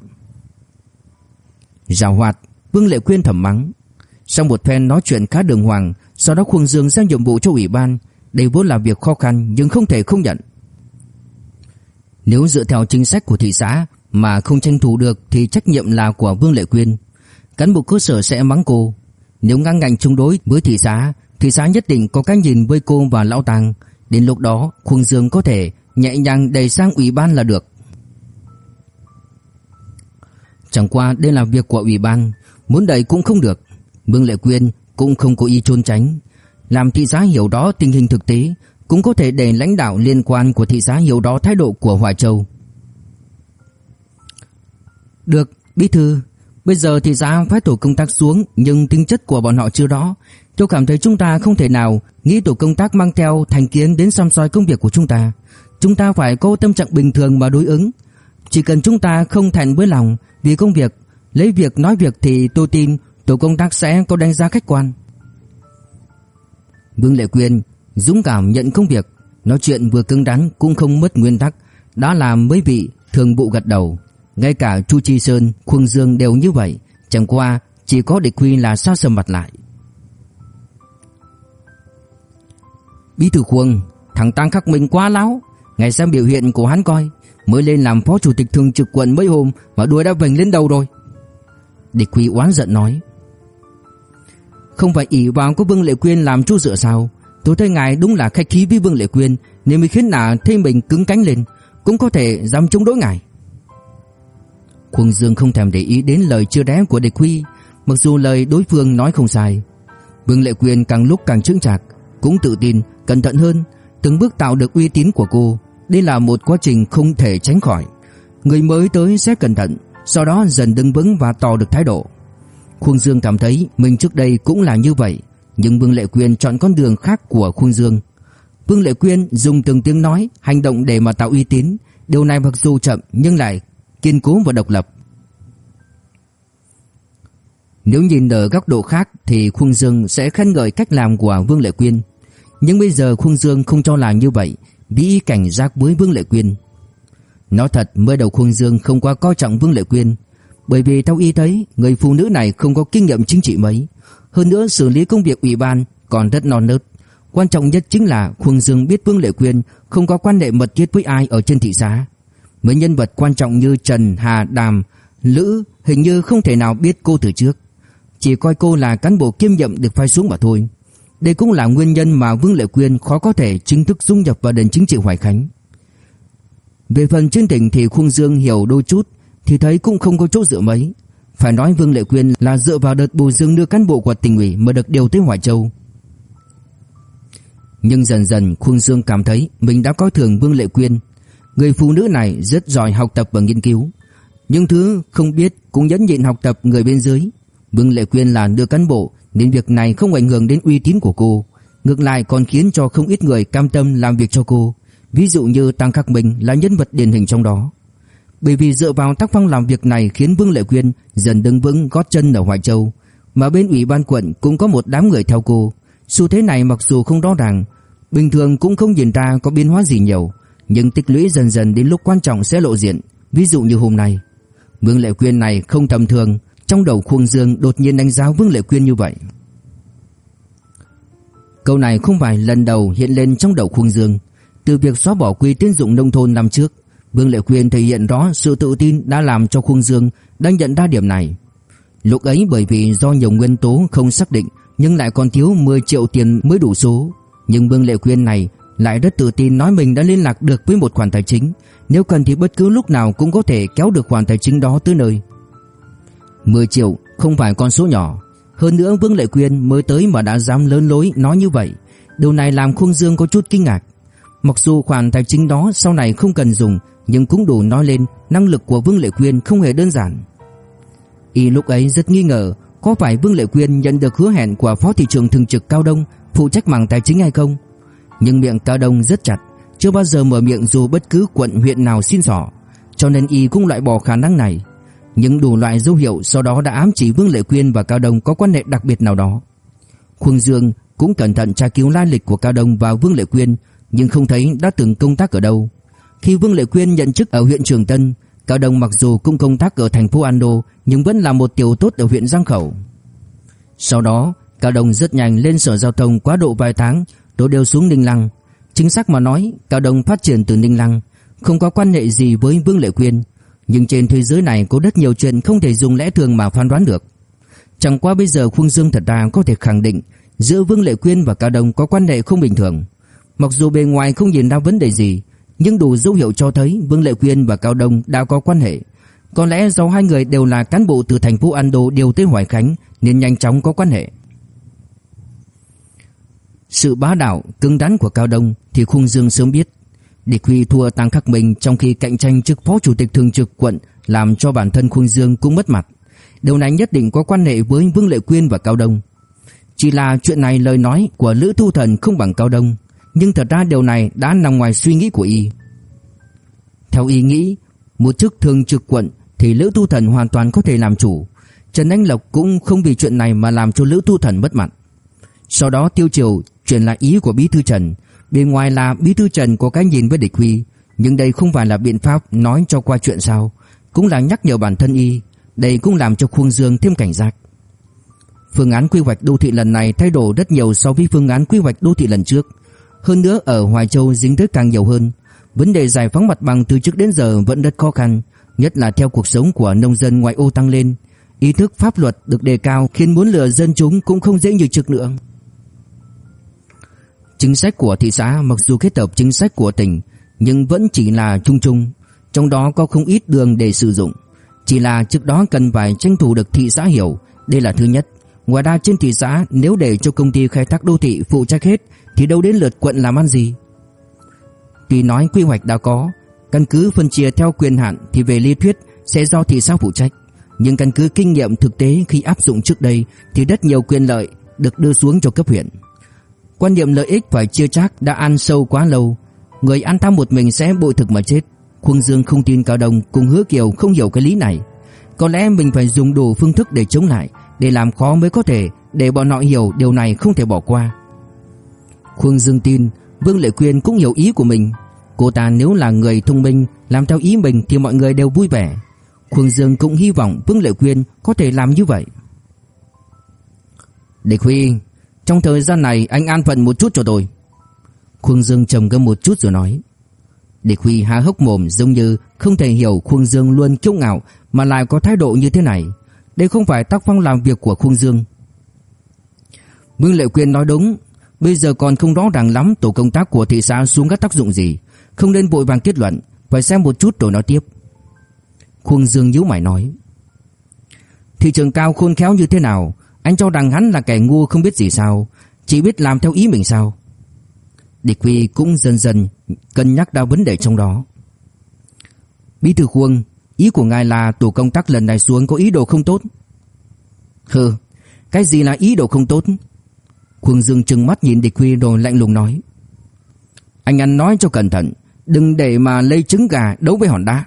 Giảo hoạt, Vương Lệ Quyên thầm mắng. Sau một phen nói chuyện khá đường hoàng, Sau đó khuôn dương sang nhiệm vụ cho ủy ban, Đây vốn là việc khó khăn Nhưng không thể không nhận. Nếu dựa theo chính sách của thị xã Mà không tranh thủ được Thì trách nhiệm là của Vương Lệ Quyên. Cán bộ cơ sở sẽ mắng cô. Nếu ngang ngành chống đối với thị xã Thị xã nhất định có cái nhìn với cô và lão tăng Đến lúc đó Khuông Dương có thể nhẹ nhàng đẩy sang ủy ban là được. Chẳng qua đây là việc của ủy ban, Muốn đẩy cũng không được. Vương Lệ Quyên cũng không có ý trốn tránh. Làm thị xã hiểu đó tình hình thực tế cũng có thể để lãnh đạo liên quan của thị xã hiểu đó thái độ của Hoài Châu Được, bí thư Bây giờ thị xã phái tổ công tác xuống Nhưng tính chất của bọn họ chưa đó Tôi cảm thấy chúng ta không thể nào nghĩ tổ công tác mang theo thành kiến đến xăm soi công việc của chúng ta. Chúng ta phải có tâm trạng bình thường mà đối ứng. Chỉ cần chúng ta không thành với lòng vì công việc, lấy việc nói việc thì tôi tin tổ công tác sẽ có đánh giá khách quan. Vương Lệ Quyên dũng cảm nhận công việc, nói chuyện vừa cứng rắn cũng không mất nguyên tắc, đã làm mấy vị thường vụ gật đầu. Ngay cả Chu Chi Sơn, Khuông Dương đều như vậy, chẳng qua chỉ có Địch quy là sao sầm mặt lại. Bí thư khuông Thằng Tăng Khắc Minh quá láo Ngày xem biểu hiện của hắn coi Mới lên làm phó chủ tịch thường trực quận mấy hôm Mà đuôi đã vành lên đầu rồi Địch quy oán giận nói Không phải ỷ vào có Vương Lệ Quyên làm chu dựa sao Tôi thấy ngài đúng là khách khí với Vương Lệ Quyên Nên mới khiến nà thấy mình cứng cánh lên Cũng có thể dám chống đối ngài Quân Dương không thèm để ý đến lời chưa đé của địch Huy Mặc dù lời đối phương nói không sai Vương Lệ Quyên càng lúc càng chững chạc Cũng tự tin cẩn thận hơn, từng bước tạo được uy tín của cô. Đây là một quá trình không thể tránh khỏi. Người mới tới sẽ cẩn thận, sau đó dần đứng vững và tỏ được thái độ. Khuôn Dương cảm thấy mình trước đây cũng là như vậy, nhưng Vương Lệ Quyên chọn con đường khác của Khuôn Dương. Vương Lệ Quyên dùng từng tiếng nói, hành động để mà tạo uy tín, điều này mặc dù chậm nhưng lại kiên cố và độc lập. Nếu nhìn ở góc độ khác thì Khuôn Dương sẽ khen ngợi cách làm của Vương Lệ Quyên. Nhưng bây giờ Khung Dương không cho là như vậy Bị cảnh giác với Vương Lệ Quyên Nói thật mới đầu Khung Dương không quá coi trọng Vương Lệ Quyên Bởi vì theo y thấy Người phụ nữ này không có kinh nghiệm chính trị mấy hơn nữa xử lý công việc ủy ban Còn rất non nớt Quan trọng nhất chính là khuông Dương biết Vương Lệ Quyên Không có quan hệ mật thiết với ai ở trên thị xã Mấy nhân vật quan trọng như Trần, Hà, Đàm, Lữ Hình như không thể nào biết cô từ trước Chỉ coi cô là cán bộ kiêm nhiệm được phai xuống mà thôi đây cũng là nguyên nhân mà Vương Lệ Quyên khó có thể chính thức dung nhập vào nền chính trị Hoài Khánh. Về phần trên tỉnh thì khuông Dương hiểu đôi chút thì thấy cũng không có chỗ dựa mấy. Phải nói Vương Lệ Quyên là dựa vào đợt bồi dưỡng đưa cán bộ của tỉnh ủy mà được điều tới Hoài Châu. Nhưng dần dần Khung Dương cảm thấy mình đã coi thường Vương Lệ Quyên. Người phụ nữ này rất giỏi học tập và nghiên cứu. Nhưng thứ không biết cũng nhẫn nhịn học tập người bên dưới. Vương Lệ Quyên là đưa cán bộ nên việc này không ảnh hưởng đến uy tín của cô, ngược lại còn khiến cho không ít người cam tâm làm việc cho cô. Ví dụ như Tăng Khắc Minh là nhân vật điển hình trong đó. Bởi vì dựa vào tác phong làm việc này khiến Vương Lệ Quyên dần đứng vững gót chân ở Hoài Châu, mà bên ủy ban quận cũng có một đám người theo cô. Xu thế này mặc dù không rõ ràng, bình thường cũng không nhìn ra có biến hóa gì nhiều, nhưng tích lũy dần dần đến lúc quan trọng sẽ lộ diện, ví dụ như hôm nay. Vương Lệ Quyên này không tầm thường, trong đầu Khuông Dương đột nhiên đánh giá Vương Lệ Quyên như vậy. Câu này không phải lần đầu hiện lên trong đầu Khuông Dương. Từ việc xóa bỏ quy tiến dụng nông thôn năm trước, Vương Lệ Quyên thể hiện rõ sự tự tin đã làm cho Khuông Dương đã nhận ra điểm này. Lúc ấy bởi vì do nhiều nguyên tố không xác định nhưng lại còn thiếu 10 triệu tiền mới đủ số. Nhưng Vương Lệ Quyên này lại rất tự tin nói mình đã liên lạc được với một khoản tài chính, nếu cần thì bất cứ lúc nào cũng có thể kéo được khoản tài chính đó tới nơi. 10 triệu không phải con số nhỏ Hơn nữa Vương Lệ Quyên mới tới mà đã dám lớn lối nói như vậy Điều này làm Khuông Dương có chút kinh ngạc Mặc dù khoản tài chính đó sau này không cần dùng nhưng cũng đủ nói lên, năng lực của Vương Lệ Quyên không hề đơn giản Y lúc ấy rất nghi ngờ, Có phải Vương Lệ Quyên nhận được hứa hẹn của Phó Thị trưởng Thường trực Cao Đông, Phụ trách mảng tài chính hay không Nhưng miệng Cao Đông rất chặt, Chưa bao giờ mở miệng dù bất cứ quận, huyện nào xin xỏ Cho nên Y cũng loại bỏ khả năng này những đủ loại dấu hiệu sau đó đã ám chỉ Vương Lệ Quyên và Cao Đông có quan hệ đặc biệt nào đó. Khuông Dương cũng cẩn thận tra cứu lai lịch của Cao Đông và Vương Lệ Quyên, nhưng không thấy đã từng công tác ở đâu. Khi Vương Lệ Quyên nhận chức ở huyện Trường Tân, Cao Đông mặc dù cũng công tác ở thành phố An Đô nhưng vẫn là một tiểu tốt ở huyện Giang Khẩu. Sau đó, Cao Đông rất nhanh lên sở giao thông quá độ vài tháng rồi đều xuống Ninh Lăng. Chính xác mà nói, Cao Đông phát triển từ Ninh Lăng, không có quan hệ gì với Vương Lệ Quyên, nhưng trên thế giới này có rất nhiều chuyện không thể dùng lẽ thường mà phán đoán được. Chẳng qua bây giờ Khuông Dương thật ra có thể khẳng định giữa Vương Lệ Quyên và Cao Đông có quan hệ không bình thường. Mặc dù bề ngoài không nhìn ra vấn đề gì, nhưng đủ dấu hiệu cho thấy Vương Lệ Quyên và Cao Đông đã có quan hệ. Có lẽ do hai người đều là cán bộ từ thành phố Ando điều tới Hoài Khánh nên nhanh chóng có quan hệ. Sự bá đạo, cứng rắn của Cao Đông thì Khung Dương sớm biết. Địch Huy thua Tăng Khắc Minh trong khi cạnh tranh chức phó chủ tịch thường trực quận làm cho bản thân Khung Dương cũng mất mặt. Điều này nhất định có quan hệ với Vương Lệ Quyên và Cao Đông. Chỉ là chuyện này lời nói của Lữ Thu Thần không bằng Cao Đông, nhưng thật ra điều này đã nằm ngoài suy nghĩ của y. Theo ý nghĩ, một chức thường trực quận thì Lữ Thu Thần hoàn toàn có thể làm chủ. Trần Anh Lộc cũng không vì chuyện này mà làm cho Lữ Thu Thần mất mặt. Sau đó Tiêu Triều truyền lại ý của Bí thư Trần, Bên ngoài là Bí thư Trần có cái nhìn với địch Huy, nhưng đây không phải là biện pháp nói cho qua chuyện sao, cũng là nhắc nhở bản thân y, đây cũng làm cho Khuông Dương thêm cảnh giác. Phương án quy hoạch đô thị lần này thay đổi rất nhiều so với phương án quy hoạch đô thị lần trước. Hơn nữa ở Hoài Châu dính tới càng nhiều hơn. Vấn đề giải phóng mặt bằng từ trước đến giờ vẫn rất khó khăn, nhất là theo cuộc sống của nông dân ngoại ô tăng lên. Ý thức pháp luật được đề cao khiến muốn lừa dân chúng cũng không dễ như trước nữa. Chính sách của thị xã mặc dù kết hợp chính sách của tỉnh nhưng vẫn chỉ là chung chung, trong đó có không ít đường để sử dụng. Chỉ là trước đó cần phải tranh thủ được thị xã hiểu, đây là thứ nhất. Ngoài ra trên thị xã nếu để cho công ty khai thác đô thị phụ trách hết thì đâu đến lượt quận làm ăn gì. Tuy nói quy hoạch đã có, căn cứ phân chia theo quyền hạn thì về lý thuyết sẽ do thị xã phụ trách. Nhưng căn cứ kinh nghiệm thực tế khi áp dụng trước đây thì rất nhiều quyền lợi được đưa xuống cho cấp huyện. Quan niệm lợi ích phải chia chắc đã ăn sâu quá lâu Người ăn tham một mình sẽ bội thực mà chết Khuông Dương không tin Cao Đông cùng Hứa Kiều không hiểu cái lý này Có lẽ mình phải dùng đủ phương thức để chống lại để làm khó mới có thể, Để bọn họ hiểu điều này không thể bỏ qua. Khương Dương tin, Vương Lệ Quyên cũng hiểu ý của mình. Cô ta nếu là người thông minh, Làm theo ý mình thì mọi người đều vui vẻ. Khương Dương cũng hy vọng Vương Lệ Quyên có thể làm như vậy. Địch Huy, Trong thời gian này anh an phận một chút cho tôi. Khương Dương trầm ngâm một chút rồi nói. Địch Huy há hốc mồm giống như không thể hiểu Khương Dương luôn kiêu ngạo mà lại có thái độ như thế này. Đây không phải tác phong làm việc của Khuông Dương. Vương Lệ Quyên nói đúng, bây giờ còn không rõ ràng lắm tổ công tác của thị xã xuống các tác dụng gì, không nên vội vàng kết luận, phải xem một chút rồi nói tiếp. Khuông Dương nhíu mày nói: Thị trường cao khôn khéo như thế nào, anh cho rằng hắn là kẻ ngu không biết gì sao, chỉ biết làm theo ý mình sao? Địch Quy cũng dần dần cân nhắc đa vấn đề trong đó. Bí thư Khuông, ý của ngài là tổ công tác lần này xuống có ý đồ không tốt? Hừ, cái gì là ý đồ không tốt? Khuông Dương trừng mắt nhìn Địch Huy rồi lạnh lùng nói. Anh ăn nói cho cẩn thận, đừng để mà lấy trứng gà đấu với hòn đá.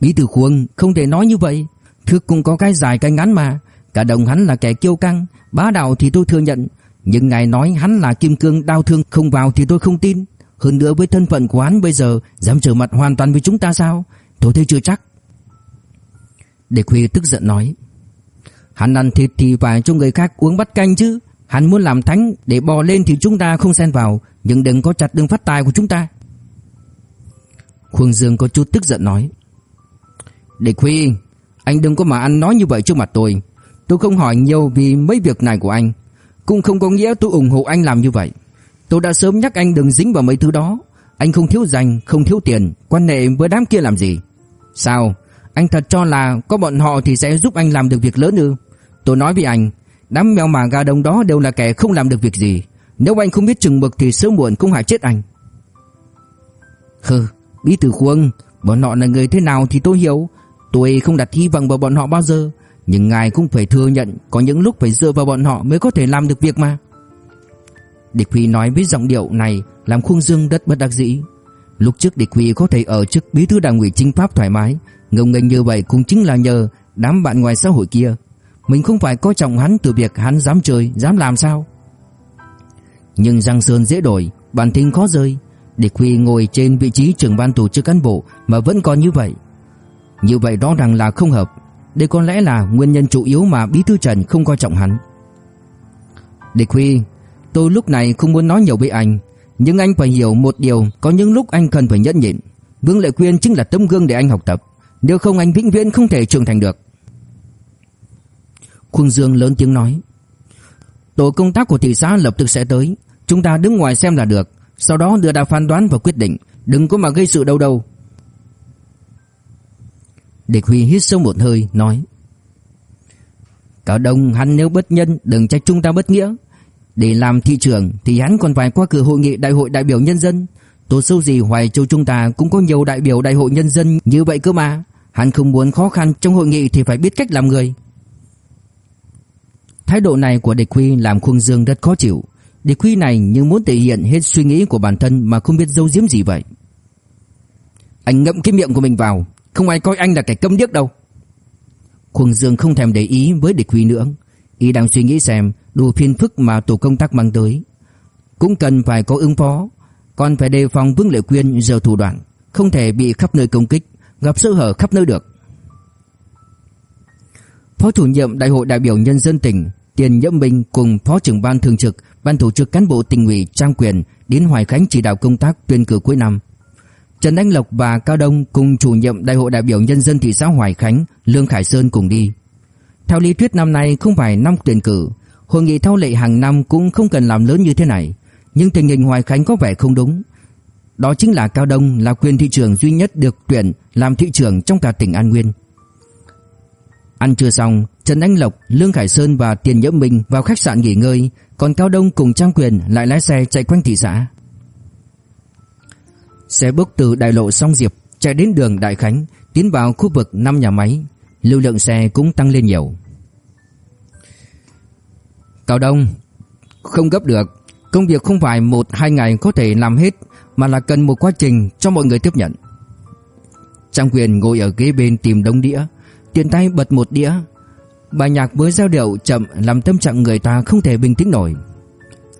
Bí thư Khuông không thể nói như vậy, thước cũng có cái dài cái ngắn mà, cả đồng hắn là kẻ kiêu căng, bá đạo thì tôi thừa nhận, nhưng ngài nói hắn là kim cương đao thương không vào thì tôi không tin. Hơn nữa với thân phận của hắn bây giờ dám trở mặt hoàn toàn với chúng ta sao? Tôi thấy chưa chắc. Đề Huy tức giận nói. Hắn ăn thịt thì phải cho người khác uống bát canh chứ. Hắn muốn làm thánh để bò lên thì chúng ta không xen vào. Nhưng đừng có chặt đường phát tài của chúng ta. Khuông Dương có chút tức giận nói. Đề Huy, anh đừng có mà ăn nói như vậy trước mặt tôi. Tôi không hỏi nhiều vì mấy việc này của anh. Cũng không có nghĩa tôi ủng hộ anh làm như vậy Tôi đã sớm nhắc anh đừng dính vào mấy thứ đó. Anh không thiếu danh, không thiếu tiền. Quan hệ với đám kia làm gì? Sao, anh thật cho là Có bọn họ thì sẽ giúp anh làm được việc lớn ư? Tôi nói với anh Đám mèo mà gà đông đó đều là kẻ không làm được việc gì. Nếu anh không biết chừng mực Thì sớm muộn cũng hại chết anh. Hừ, bí thư khuông Bọn họ là người thế nào thì tôi hiểu. Tôi không đặt hy vọng vào bọn họ bao giờ nhưng ngài cũng phải thừa nhận Có những lúc phải dựa vào bọn họ mới có thể làm được việc mà. Địch Huy nói với giọng điệu này Làm Khương Dương rất bất đắc dĩ. Lúc trước Địch Huy có thể ở chức bí thư đảng ủy chính pháp thoải mái Ngông nghênh như vậy cũng chính là nhờ Đám bạn ngoài xã hội kia. Mình không phải coi trọng hắn từ việc hắn dám chơi Dám làm sao? Nhưng Giang Sơn dễ đổi Bản tính khó rơi. Địch Huy ngồi trên vị trí trưởng ban tổ chức cán bộ Mà vẫn còn như vậy. Như vậy rõ ràng là không hợp. Đây có lẽ là nguyên nhân chủ yếu mà Bí thư Trần không coi trọng hắn. Địch Huy, tôi lúc này không muốn nói nhiều với anh, nhưng anh phải hiểu một điều, có những lúc anh cần phải nhẫn nhịn. Vương Lệ Quyên chính là tấm gương để anh học tập, nếu không anh vĩnh viễn không thể trưởng thành được. Khuôn Dương lớn tiếng nói. Tổ công tác của thị xã lập tức sẽ tới, chúng ta đứng ngoài xem là được, sau đó đưa ra phán đoán và quyết định, đừng có mà gây sự đâu đâu. Địch Huy hít sâu một hơi nói Cả đồng hắn nếu bất nhân đừng trách chúng ta bất nghĩa để làm thị trưởng thì hắn còn phải qua cửa hội nghị đại hội đại biểu nhân dân. Tổ sâu gì Hoài Châu chúng ta cũng có nhiều đại biểu đại hội nhân dân như vậy cơ mà. Hắn không muốn khó khăn trong hội nghị thì phải biết cách làm người. Thái độ này của địch Huy làm Khuông Dương rất khó chịu. Địch Huy này như muốn thể hiện hết suy nghĩ của bản thân mà không biết giấu giếm gì vậy. Anh ngậm cái miệng của mình vào. Không ai coi anh là kẻ câm điếc đâu. Khuông Dương không thèm để ý với địch huy nữa. Y đang suy nghĩ xem Đủ phiền phức mà tổ công tác mang tới. Cũng cần phải có ứng phó Còn phải đề phòng Vương Lệ Quyên giờ thủ đoạn Không thể bị khắp nơi công kích Gặp sơ hở khắp nơi được. Phó chủ nhiệm Đại hội đại biểu nhân dân tỉnh Tiền Nhậm Minh cùng Phó trưởng ban thường trực Ban tổ chức cán bộ tỉnh ủy Trang Quyền đến Hoài Khánh chỉ đạo công tác tuyên cử cuối năm. Trần Anh Lộc và Cao Đông cùng chủ nhiệm Đại hội đại biểu nhân dân thị xã Hoài Khánh, Lương Khải Sơn cùng đi. Theo lý thuyết năm nay không phải năm tuyển cử, hội nghị thao lệ hàng năm cũng không cần làm lớn như thế này, nhưng tình hình Hoài Khánh có vẻ không đúng. Đó chính là Cao Đông là quyền thị trưởng duy nhất được tuyển làm thị trưởng trong cả tỉnh An Nguyên. Ăn trưa xong, Trần Anh Lộc, Lương Khải Sơn và Tiền Nhẫm Minh vào khách sạn nghỉ ngơi, còn Cao Đông cùng Trang Quyền lại lái xe chạy quanh thị xã. Xe bước từ đại lộ Song Diệp chạy đến đường Đại Khánh, tiến vào khu vực năm nhà máy, lưu lượng xe cũng tăng lên nhiều. Cao Đông, không gấp được, công việc không phải một hai ngày có thể làm hết mà là cần một quá trình cho mọi người tiếp nhận. Trang quyền ngồi ở ghế bên tìm đống đĩa, tiện tay bật một đĩa. Bài nhạc với giao điệu chậm làm tâm trạng người ta không thể bình tĩnh nổi.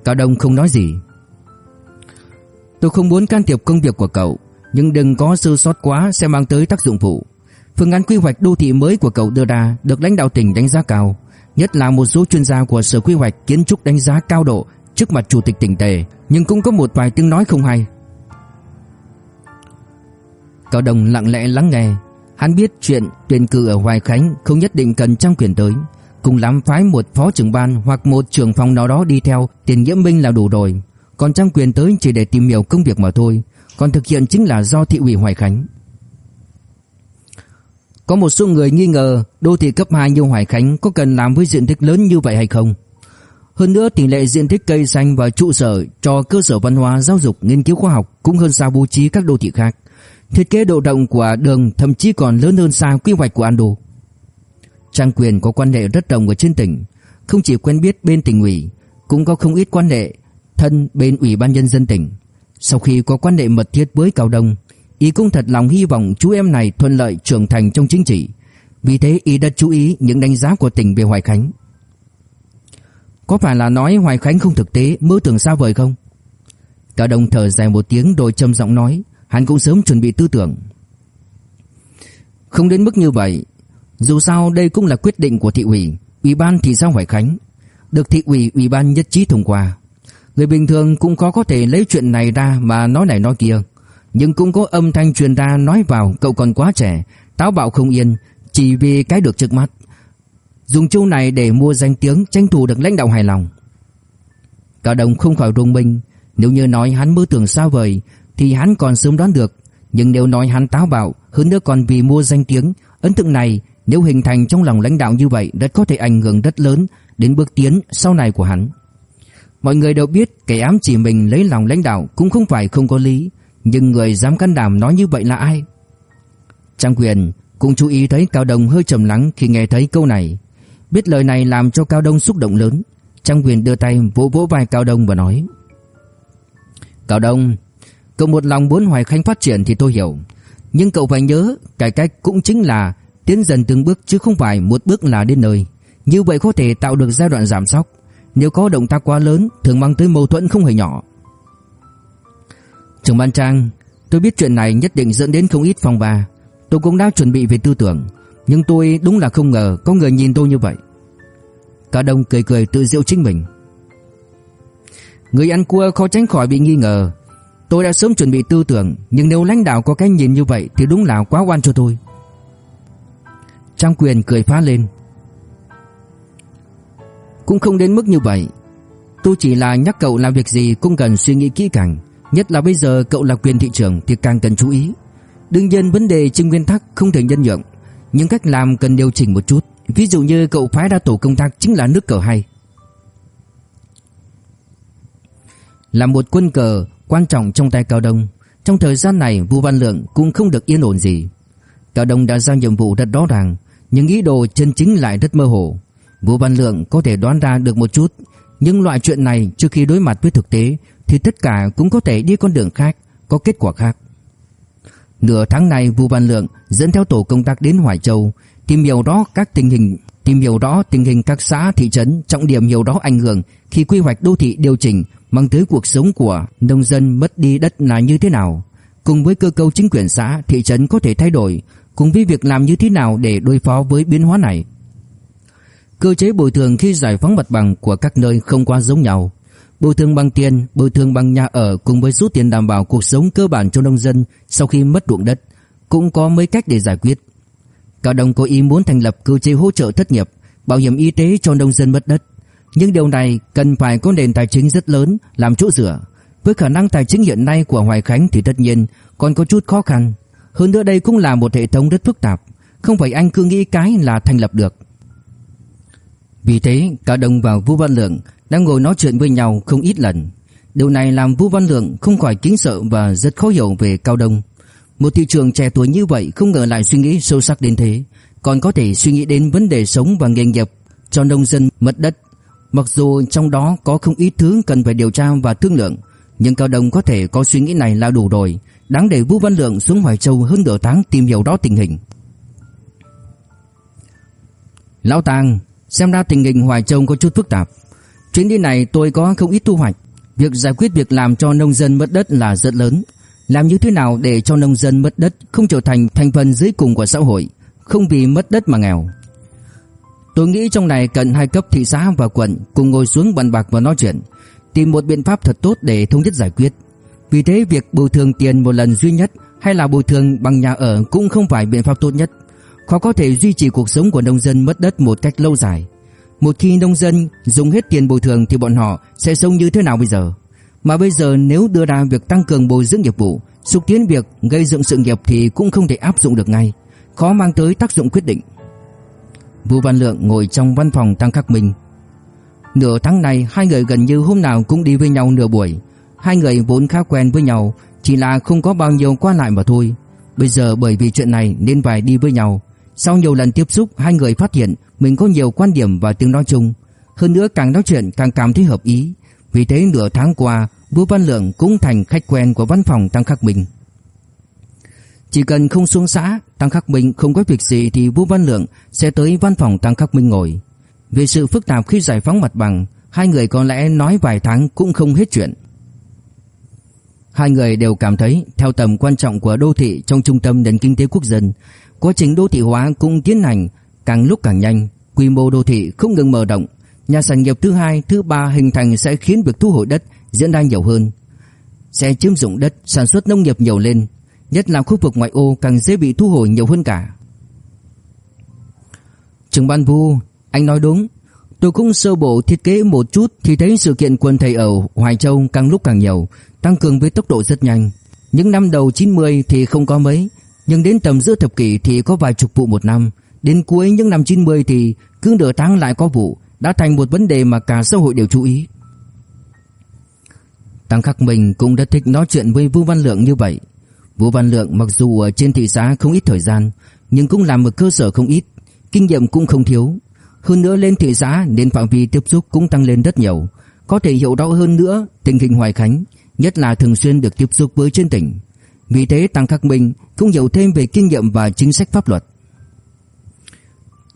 Cao Đông không nói gì Tôi không muốn can thiệp công việc của cậu Nhưng đừng có sơ sót quá sẽ mang tới tác dụng phụ Phương án quy hoạch đô thị mới của cậu đưa ra Được lãnh đạo tỉnh đánh giá cao Nhất là một số chuyên gia của sở quy hoạch kiến trúc đánh giá cao độ Trước mặt chủ tịch tỉnh tề, Nhưng cũng có một vài tiếng nói không hay. Cao đồng lặng lẽ lắng nghe. Hắn biết chuyện tuyển cử ở Hoài Khánh Không nhất định cần trong quyền tới. Cùng lắm phái một phó trưởng ban Hoặc một trưởng phòng nào đó đi theo, Tiền nhiễm minh là đủ rồi. Còn trong quyền tới chỉ để tìm hiểu công việc mà thôi. Còn thực hiện chính là do thị ủy Hoài Khánh. Có một số người nghi ngờ Đô thị cấp 2 như Hoài Khánh Có cần làm với diện tích lớn như vậy hay không hơn nữa tỷ lệ diện tích cây xanh và trụ sở cho cơ sở văn hóa, giáo dục, nghiên cứu khoa học cũng hơn xa bố trí các đô thị khác. Thiết kế độ rộng của đường thậm chí còn lớn hơn xa quy hoạch của Ando. Trang quyền có quan hệ rất rộng ở trên tỉnh, không chỉ quen biết bên tỉnh ủy, cũng có không ít quan hệ thân bên ủy ban nhân dân tỉnh. Sau khi có quan hệ mật thiết với Cao Đông, y cũng thật lòng hy vọng chú em này thuận lợi trưởng thành trong chính trị. Vì thế y đã chú ý những đánh giá của tỉnh về Hoài Khánh. Có phải là nói Hoài Khánh không thực tế, Mơ tưởng sao vời không? Tạ Đông thở dài một tiếng rồi trầm giọng nói, Hắn cũng sớm chuẩn bị tư tưởng. Không đến mức như vậy, Dù sao đây cũng là quyết định của thị ủy Ủy ban thị xã Hoài Khánh. Được thị ủy ủy ban nhất trí thông qua. Người bình thường cũng khó có thể lấy chuyện này ra Mà nói này nói kia. Nhưng cũng có âm thanh truyền ra nói vào, Cậu còn quá trẻ, Táo bạo không yên, Chỉ vì cái được trước mắt. Dùng chiêu này để mua danh tiếng, tranh thủ được lãnh đạo hài lòng. Cả đồng không khỏi rung mình. Nếu như nói hắn mơ tưởng sao vời, Thì hắn còn sớm đoán được. Nhưng nếu nói hắn táo bạo, Hơn nữa còn vì mua danh tiếng, Ấn tượng này nếu hình thành trong lòng lãnh đạo như vậy, Rất có thể ảnh hưởng rất lớn Đến bước tiến sau này của hắn. Mọi người đều biết kẻ ám chỉ mình lấy lòng lãnh đạo Cũng không phải không có lý. Nhưng người dám can đảm nói như vậy là ai? Trang quyền cũng chú ý thấy Cao Đông hơi trầm lắng khi nghe thấy câu này. Biết lời này làm cho Cao Đông xúc động lớn. Trang quyền đưa tay vỗ vỗ vai Cao Đông và nói, Cao Đông, Cậu một lòng muốn Hoài Khánh phát triển thì tôi hiểu. Nhưng cậu phải nhớ, Cải cách cũng chính là Tiến dần từng bước chứ không phải một bước là đến nơi. Như vậy có thể tạo được giai đoạn giảm sóc. Nếu có động tác quá lớn, Thường mang tới mâu thuẫn không hề nhỏ. Trưởng ban trang, Tôi biết chuyện này nhất định dẫn đến không ít phòng bà Tôi cũng đã chuẩn bị về tư tưởng, nhưng tôi đúng là không ngờ có người nhìn tôi như vậy. Cả đông cười cười tự giễu chính mình. Người ăn cua khó tránh khỏi bị nghi ngờ. Tôi đã sớm chuẩn bị tư tưởng, Nhưng nếu lãnh đạo có cái nhìn như vậy Thì đúng là quá oan cho tôi. Trang quyền cười phá lên. Cũng không đến mức như vậy. Tôi chỉ là nhắc cậu làm việc gì Cũng cần suy nghĩ kỹ càng. Nhất là bây giờ cậu là quyền thị trưởng Thì càng cần chú ý. Đương nhiên vấn đề trên nguyên tắc không thể nhân nhượng, nhưng cách làm cần điều chỉnh một chút. Ví dụ như cậu phái ra tổ công tác chính là nước cờ hay. Là một quân cờ quan trọng trong tay Cao Đông. Trong thời gian này Vũ Văn Lượng cũng không được yên ổn gì. Cao Đông đã giao nhiệm vụ rất rõ ràng, Nhưng ý đồ chân chính lại rất mơ hồ. Vũ Văn Lượng có thể đoán ra được một chút, Nhưng loại chuyện này trước khi đối mặt với thực tế thì tất cả cũng có thể đi con đường khác Có kết quả khác. Nửa tháng này Vu Văn Lượng dẫn theo tổ công tác đến Hoài Châu tìm hiểu rõ các tình hình tìm hiểu rõ tình hình các xã thị trấn, trọng điểm hiểu rõ ảnh hưởng khi quy hoạch đô thị điều chỉnh mang tới cuộc sống của nông dân mất đi đất là như thế nào, cùng với cơ cấu chính quyền xã, thị trấn có thể thay đổi, cùng với việc làm như thế nào để đối phó với biến hóa này. Cơ chế bồi thường khi giải phóng mặt bằng của các nơi không quá giống nhau, bồi thường bằng tiền, bồi thường bằng nhà ở cùng với số tiền đảm bảo cuộc sống cơ bản cho nông dân sau khi mất ruộng đất cũng có mấy cách để giải quyết. Cao Đông có ý muốn thành lập cơ chế hỗ trợ thất nghiệp, bảo hiểm y tế cho nông dân mất đất. Nhưng điều này cần phải có nền tài chính rất lớn làm chỗ dựa. Với khả năng tài chính hiện nay của Hoài Khánh thì tất nhiên còn có chút khó khăn. Hơn nữa đây cũng là một hệ thống rất phức tạp, không phải anh cứ nghĩ cái là thành lập được. Vì thế, Cao Đông và Vũ Văn Lượng đang ngồi nói chuyện với nhau không ít lần. Điều này làm Vũ Văn Lượng không khỏi kính sợ và rất khó hiểu về Cao Đông. Một thị trường trẻ tuổi như vậy không ngờ lại suy nghĩ sâu sắc đến thế, còn có thể suy nghĩ đến vấn đề sống và nghề nghiệp cho nông dân mất đất. Mặc dù trong đó có không ít thứ cần phải điều tra và thương lượng, nhưng Cao Đông có thể có suy nghĩ này là đủ rồi, đáng để Vũ Văn Lượng xuống Hoài Châu hơn nửa tháng tìm hiểu đó tình hình. Lão Tàng, xem ra tình hình Hoài Châu có chút phức tạp. Chuyến đi này tôi có không ít thu hoạch. Việc giải quyết việc làm cho nông dân mất đất là rất lớn. Làm như thế nào để cho nông dân mất đất không trở thành thành phần dưới cùng của xã hội, không vì mất đất mà nghèo. Tôi nghĩ trong này cần hai cấp thị xã và quận cùng ngồi xuống bàn bạc và nói chuyện, tìm một biện pháp thật tốt để thống nhất giải quyết. Vì thế việc bồi thường tiền một lần duy nhất hay là bồi thường bằng nhà ở cũng không phải biện pháp tốt nhất. Khó có thể duy trì cuộc sống của nông dân mất đất một cách lâu dài. Một khi nông dân dùng hết tiền bồi thường thì bọn họ sẽ sống như thế nào bây giờ? Mà bây giờ nếu đưa ra việc tăng cường bồi dưỡng nghiệp vụ, xúc tiến việc gây dựng sự nghiệp thì cũng không thể áp dụng được ngay, khó mang tới tác dụng quyết định. Vũ Văn Lượng ngồi trong văn phòng Tăng Khắc Minh. Nửa tháng này hai người gần như hôm nào cũng đi với nhau nửa buổi. Hai người vốn khá quen với nhau, chỉ là không có bao nhiêu qua lại mà thôi. Bây giờ bởi vì chuyện này nên phải đi với nhau. Sau nhiều lần tiếp xúc, hai người phát hiện mình có nhiều quan điểm và tiếng nói chung. Hơn nữa càng nói chuyện càng cảm thấy hợp ý. Vì thế nửa tháng qua, Vũ Văn Lượng cũng thành khách quen của văn phòng Tăng Khắc Minh. Chỉ cần không xuống xã, Tăng Khắc Minh không có việc gì thì Vũ Văn Lượng sẽ tới văn phòng Tăng Khắc Minh ngồi. Vì sự phức tạp khi giải phóng mặt bằng, hai người có lẽ nói vài tháng cũng không hết chuyện. Hai người đều cảm thấy theo tầm quan trọng của đô thị trong trung tâm nền kinh tế quốc dân, quá trình đô thị hóa cũng tiến hành càng lúc càng nhanh, quy mô đô thị không ngừng mở rộng, nhà sản nghiệp thứ hai, thứ ba hình thành sẽ khiến việc thu hồi đất diễn ra nhiều hơn, sẽ chiếm dụng đất, sản xuất nông nghiệp nhiều lên, nhất là khu vực ngoại ô càng dễ bị thu hồi nhiều hơn cả. Trưởng ban Vu, anh nói đúng, tôi cũng sơ bộ thiết kế một chút thì thấy sự kiện quần thầy ở Hoài Châu càng lúc càng nhiều, tăng cường với tốc độ rất nhanh. Những năm đầu 90 thì không có mấy, nhưng đến tầm giữa thập kỷ thì có vài chục vụ một năm, đến cuối những năm 90 thì cứ nửa tháng lại có vụ, đã thành một vấn đề mà cả xã hội đều chú ý. Tăng Khắc Minh cũng đã thích nói chuyện với Vũ Văn Lượng như vậy. Vũ Văn Lượng mặc dù ở trên thị xã không ít thời gian, nhưng cũng làm một cơ sở không ít, kinh nghiệm cũng không thiếu. Hơn nữa lên thị xã nên phạm vi tiếp xúc cũng tăng lên rất nhiều, có thể hiểu rõ hơn nữa tình hình Hoài Khánh, nhất là thường xuyên được tiếp xúc với trên tỉnh. Vì thế Tăng Khắc Minh cũng hiểu thêm về kinh nghiệm và chính sách pháp luật.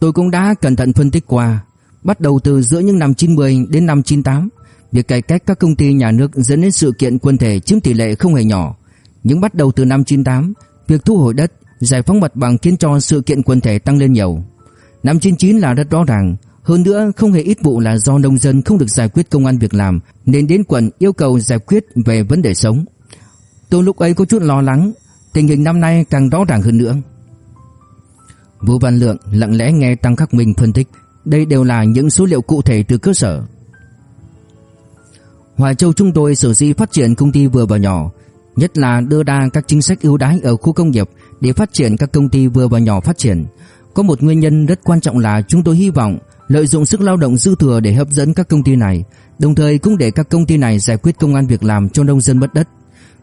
Tôi cũng đã cẩn thận phân tích qua, bắt đầu từ giữa những năm 90 đến năm 98, việc cải cách các công ty nhà nước dẫn đến sự kiện quân thể chiếm tỷ lệ không hề nhỏ. Nhưng bắt đầu từ năm 98, việc thu hồi đất, giải phóng mặt bằng khiến cho sự kiện quân thể tăng lên nhiều. Năm 99 là rất rõ ràng, hơn nữa không hề ít vụ là do nông dân không được giải quyết công an việc làm nên đến quận yêu cầu giải quyết về vấn đề sống. Tôi lúc ấy có chút lo lắng, tình hình năm nay càng rõ ràng hơn nữa. Vũ Văn Lượng lặng lẽ nghe Tăng Khắc Minh phân tích, đây đều là những số liệu cụ thể từ cơ sở. Hoài Châu chúng tôi sở dĩ phát triển công ty vừa và nhỏ, nhất là đưa ra các chính sách ưu đãi ở khu công nghiệp để phát triển các công ty vừa và nhỏ phát triển. Có một nguyên nhân rất quan trọng là chúng tôi hy vọng lợi dụng sức lao động dư thừa để hấp dẫn các công ty này, đồng thời cũng để các công ty này giải quyết công an việc làm cho nông dân mất đất.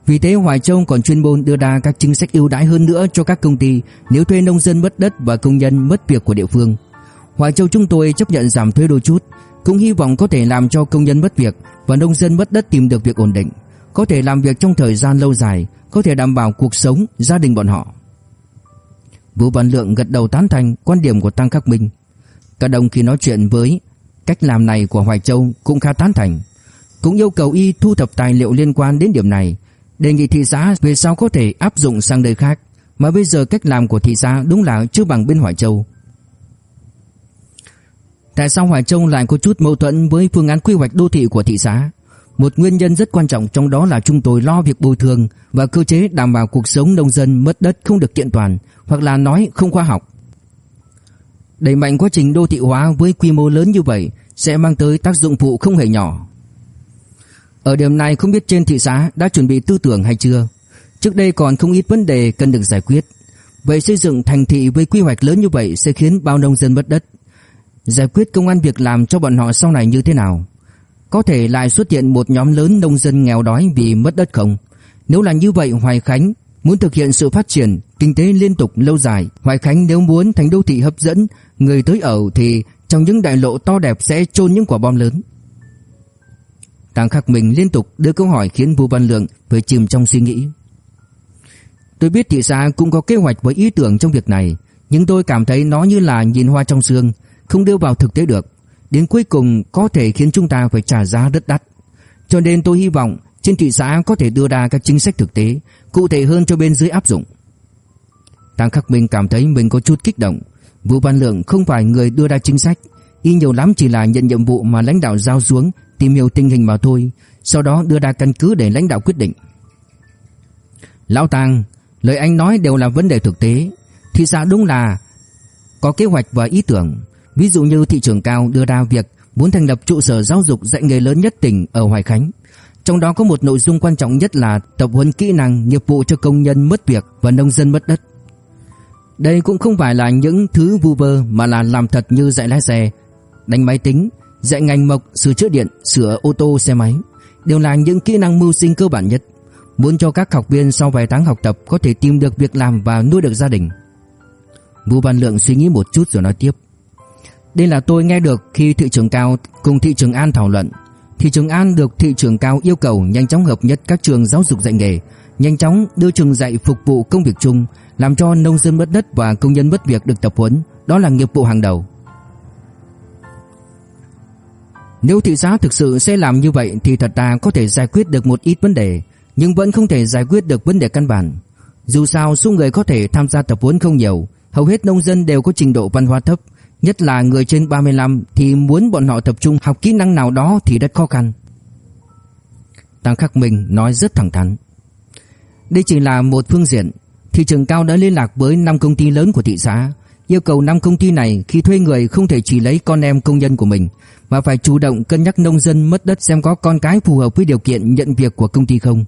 Vì thế Hoài Châu còn chuyên môn đưa ra các chính sách ưu đãi hơn nữa cho các công ty nếu thuê nông dân mất đất và công nhân mất việc của địa phương. Hoài Châu chúng tôi chấp nhận giảm thuế đôi chút, cũng hy vọng có thể làm cho công nhân mất việc và nông dân mất đất tìm được việc ổn định, có thể làm việc trong thời gian lâu dài, có thể đảm bảo cuộc sống gia đình bọn họ. Vũ Văn Lượng gật đầu tán thành quan điểm của Tăng Khắc Minh. Cả đồng khi nói chuyện với cách làm này của Hoài Châu cũng khá tán thành, cũng yêu cầu y thu thập tài liệu liên quan đến điểm này, đề nghị thị xã về sau có thể áp dụng sang nơi khác, mà bây giờ cách làm của thị xã đúng là chưa bằng bên Hoài Châu. Tại sao Hoài Châu lại có chút mâu thuẫn với phương án quy hoạch đô thị của thị xã? Một nguyên nhân rất quan trọng trong đó là chúng tôi lo việc bồi thường và cơ chế đảm bảo cuộc sống nông dân mất đất không được kiện toàn, hoặc là nói không khoa học. Đẩy mạnh quá trình đô thị hóa với quy mô lớn như vậy sẽ mang tới tác dụng phụ không hề nhỏ. Ở điểm này không biết trên thị xã đã chuẩn bị tư tưởng hay chưa. Trước đây còn không ít vấn đề cần được giải quyết. Vậy xây dựng thành thị với quy hoạch lớn như vậy sẽ khiến bao nông dân mất đất. Giải quyết công an việc làm cho bọn họ sau này như thế nào? Có thể lại xuất hiện một nhóm lớn nông dân nghèo đói vì mất đất không? Nếu là như vậy Hoài Khánh muốn thực hiện sự phát triển kinh tế liên tục lâu dài, Hoài Khánh nếu muốn thành đô thị hấp dẫn người tới ở thì trong những đại lộ to đẹp sẽ chôn những quả bom lớn. Càng Khắc Minh liên tục đưa câu hỏi khiến Vũ Văn Lượng phải chìm trong suy nghĩ. Tôi biết thị xã cũng có kế hoạch với ý tưởng trong việc này, nhưng tôi cảm thấy nó như là nhìn hoa trong sương, không đưa vào thực tế được. đến cuối cùng có thể khiến chúng ta phải trả giá rất đắt. Cho nên tôi hy vọng trên thị xã có thể đưa ra các chính sách thực tế, cụ thể hơn cho bên dưới áp dụng. Tăng Khắc Minh cảm thấy mình có chút kích động. Vũ Văn Lượng không phải người đưa ra chính sách, y nhiều lắm chỉ là nhận nhiệm vụ mà lãnh đạo giao xuống, tìm hiểu tình hình mà thôi, sau đó đưa ra căn cứ để lãnh đạo quyết định. Lão Tàng, lời anh nói đều là vấn đề thực tế, thị xã đúng là có kế hoạch và ý tưởng, ví dụ như thị trường cao đưa ra việc muốn thành lập trụ sở giáo dục dạy nghề lớn nhất tỉnh ở Hoài Khánh. Trong đó có một nội dung quan trọng nhất là tập huấn kỹ năng nghiệp vụ cho công nhân mất việc và nông dân mất đất. Đây cũng không phải là những thứ vu vơ mà là làm thật như dạy lái xe, đánh máy tính, dạy ngành mộc, sửa chữa điện, sửa ô tô xe máy, đều là những kỹ năng mưu sinh cơ bản nhất, muốn cho các học viên sau vài tháng học tập có thể tìm được việc làm và nuôi được gia đình. Vũ Văn Lượng suy nghĩ một chút rồi nói tiếp. Đây là tôi nghe được khi thị trường cao cùng thị trường An thảo luận. Thị trường An được thị trường cao yêu cầu nhanh chóng hợp nhất các trường giáo dục dạy nghề, nhanh chóng đưa trường dạy phục vụ công việc chung, làm cho nông dân mất đất và công nhân mất việc được tập huấn, đó là nghiệp vụ hàng đầu. Nếu thị xã thực sự sẽ làm như vậy thì thật ra có thể giải quyết được một ít vấn đề, nhưng vẫn không thể giải quyết được vấn đề căn bản. Dù sao số người có thể tham gia tập huấn không nhiều, hầu hết nông dân đều có trình độ văn hóa thấp, nhất là người trên 35 thì muốn bọn họ tập trung học kỹ năng nào đó thì rất khó khăn. Tăng Khắc Minh nói rất thẳng thắn. Đây chỉ là một phương diện, thị trường cao đã liên lạc với 5 công ty lớn của thị xã, yêu cầu 5 công ty này khi thuê người không thể chỉ lấy con em công nhân của mình, mà phải chủ động cân nhắc nông dân mất đất xem có con cái phù hợp với điều kiện nhận việc của công ty không.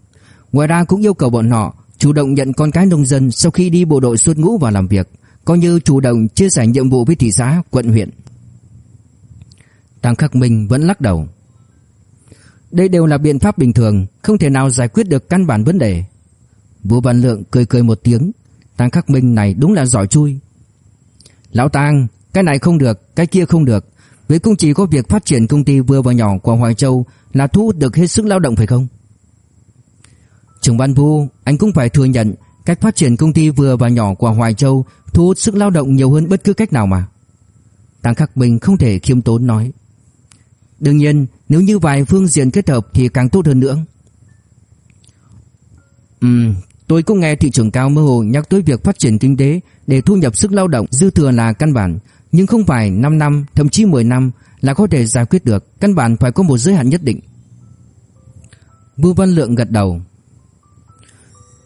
Ngoài ra cũng yêu cầu bọn họ chủ động nhận con cái nông dân sau khi đi bộ đội xuất ngũ vào làm việc, coi như chủ động chia sẻ nhiệm vụ với thị xã, quận huyện. Tăng Khắc Minh vẫn lắc đầu. Đây đều là biện pháp bình thường, không thể nào giải quyết được căn bản vấn đề. Vũ Văn Lượng cười cười một tiếng, Tăng Khắc Minh này đúng là giỏi chui. Lão Tăng, cái này không được, cái kia không được. Với cũng chỉ có việc phát triển công ty vừa và nhỏ của Hoài Châu là thu hút được hết sức lao động phải không? Trưởng ban Vũ, anh cũng phải thừa nhận cách phát triển công ty vừa và nhỏ của Hoài Châu thu hút sức lao động nhiều hơn bất cứ cách nào mà. Tăng Khắc Minh không thể khiêm tốn nói. Đương nhiên, nếu như vài phương diện kết hợp thì càng tốt hơn nữa. Ừm, tôi cũng nghe thị trưởng cao mơ hồ nhắc tới việc phát triển kinh tế để thu nhập sức lao động dư thừa là căn bản, nhưng không phải 5 năm, thậm chí 10 năm là có thể giải quyết được, căn bản phải có một giới hạn nhất định. Bưu Văn Lượng gật đầu.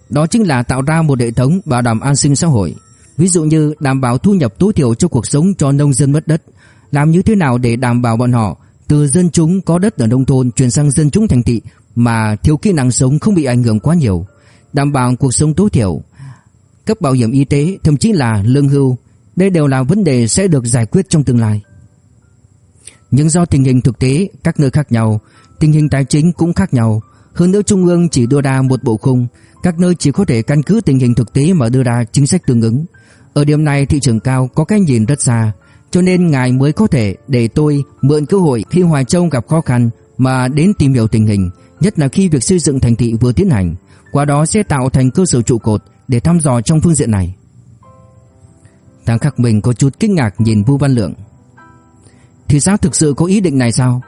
Đó chính là tạo ra một hệ thống bảo đảm an sinh xã hội, ví dụ như đảm bảo thu nhập tối thiểu cho cuộc sống cho nông dân mất đất, làm như thế nào để đảm bảo bọn họ từ dân chúng có đất ở nông thôn chuyển sang dân chúng thành thị mà thiếu kỹ năng sống không bị ảnh hưởng quá nhiều, đảm bảo cuộc sống tối thiểu, cấp bảo hiểm y tế, thậm chí là lương hưu, đây đều là vấn đề sẽ được giải quyết trong tương lai. Nhưng do tình hình thực tế các nơi khác nhau, tình hình tài chính cũng khác nhau, hơn nữa trung ương chỉ đưa ra một bộ khung, các nơi chỉ có thể căn cứ tình hình thực tế mà đưa ra chính sách tương ứng. Ở điểm này thị trường cao có cái nhìn rất xa, cho nên ngài mới có thể để tôi mượn cơ hội khi Hoài Châu gặp khó khăn mà đến tìm hiểu tình hình, nhất là khi việc xây dựng thành thị vừa tiến hành, qua đó sẽ tạo thành cơ sở trụ cột để thăm dò trong phương diện này. Thằng Khắc Minh có chút kinh ngạc nhìn Vu Văn Lượng. Thì sao thực sự có ý định này sao?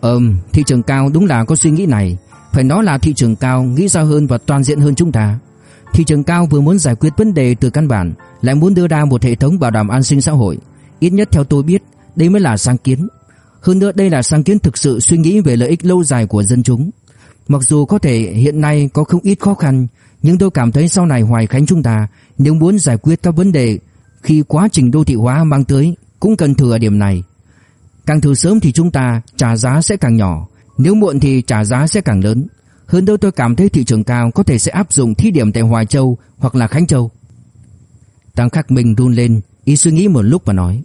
Ừm, thị trường cao đúng là có suy nghĩ này, phải nói là thị trường cao nghĩ ra hơn và toàn diện hơn chúng ta. Thị trường cao vừa muốn giải quyết vấn đề từ căn bản, lại muốn đưa ra một hệ thống bảo đảm an sinh xã hội. Ít nhất theo tôi biết, đây mới là sáng kiến. Hơn nữa đây là sáng kiến thực sự suy nghĩ về lợi ích lâu dài của dân chúng. Mặc dù có thể hiện nay có không ít khó khăn, nhưng tôi cảm thấy sau này Hoài Khánh chúng ta nếu muốn giải quyết các vấn đề khi quá trình đô thị hóa mang tới cũng cần thừa điểm này. Càng thử sớm thì chúng ta trả giá sẽ càng nhỏ, nếu muộn thì trả giá sẽ càng lớn. Hơn nữa tôi cảm thấy thị trường cao có thể sẽ áp dụng thí điểm tại Hoài Châu hoặc là Khánh Châu. Tăng Khắc Minh run lên, ý suy nghĩ một lúc và nói.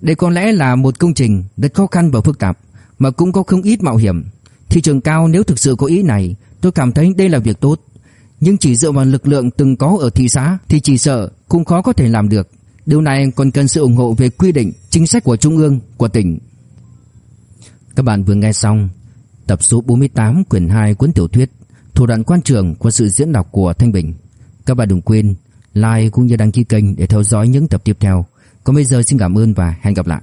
Đây có lẽ là một công trình rất khó khăn và phức tạp, mà cũng có không ít mạo hiểm. Thị trường cao nếu thực sự có ý này, tôi cảm thấy đây là việc tốt. Nhưng chỉ dựa vào lực lượng từng có ở thị xã thì chỉ sợ cũng khó có thể làm được. Điều này còn cần sự ủng hộ về quy định, chính sách của Trung ương, của tỉnh. Các bạn vừa nghe xong tập số 48 quyển 2 cuốn tiểu thuyết Thủ đoạn quan trường của sự diễn đọc của Thanh Bình. Các bạn đừng quên like cũng như đăng ký kênh để theo dõi những tập tiếp theo. Còn bây giờ xin cảm ơn và hẹn gặp lại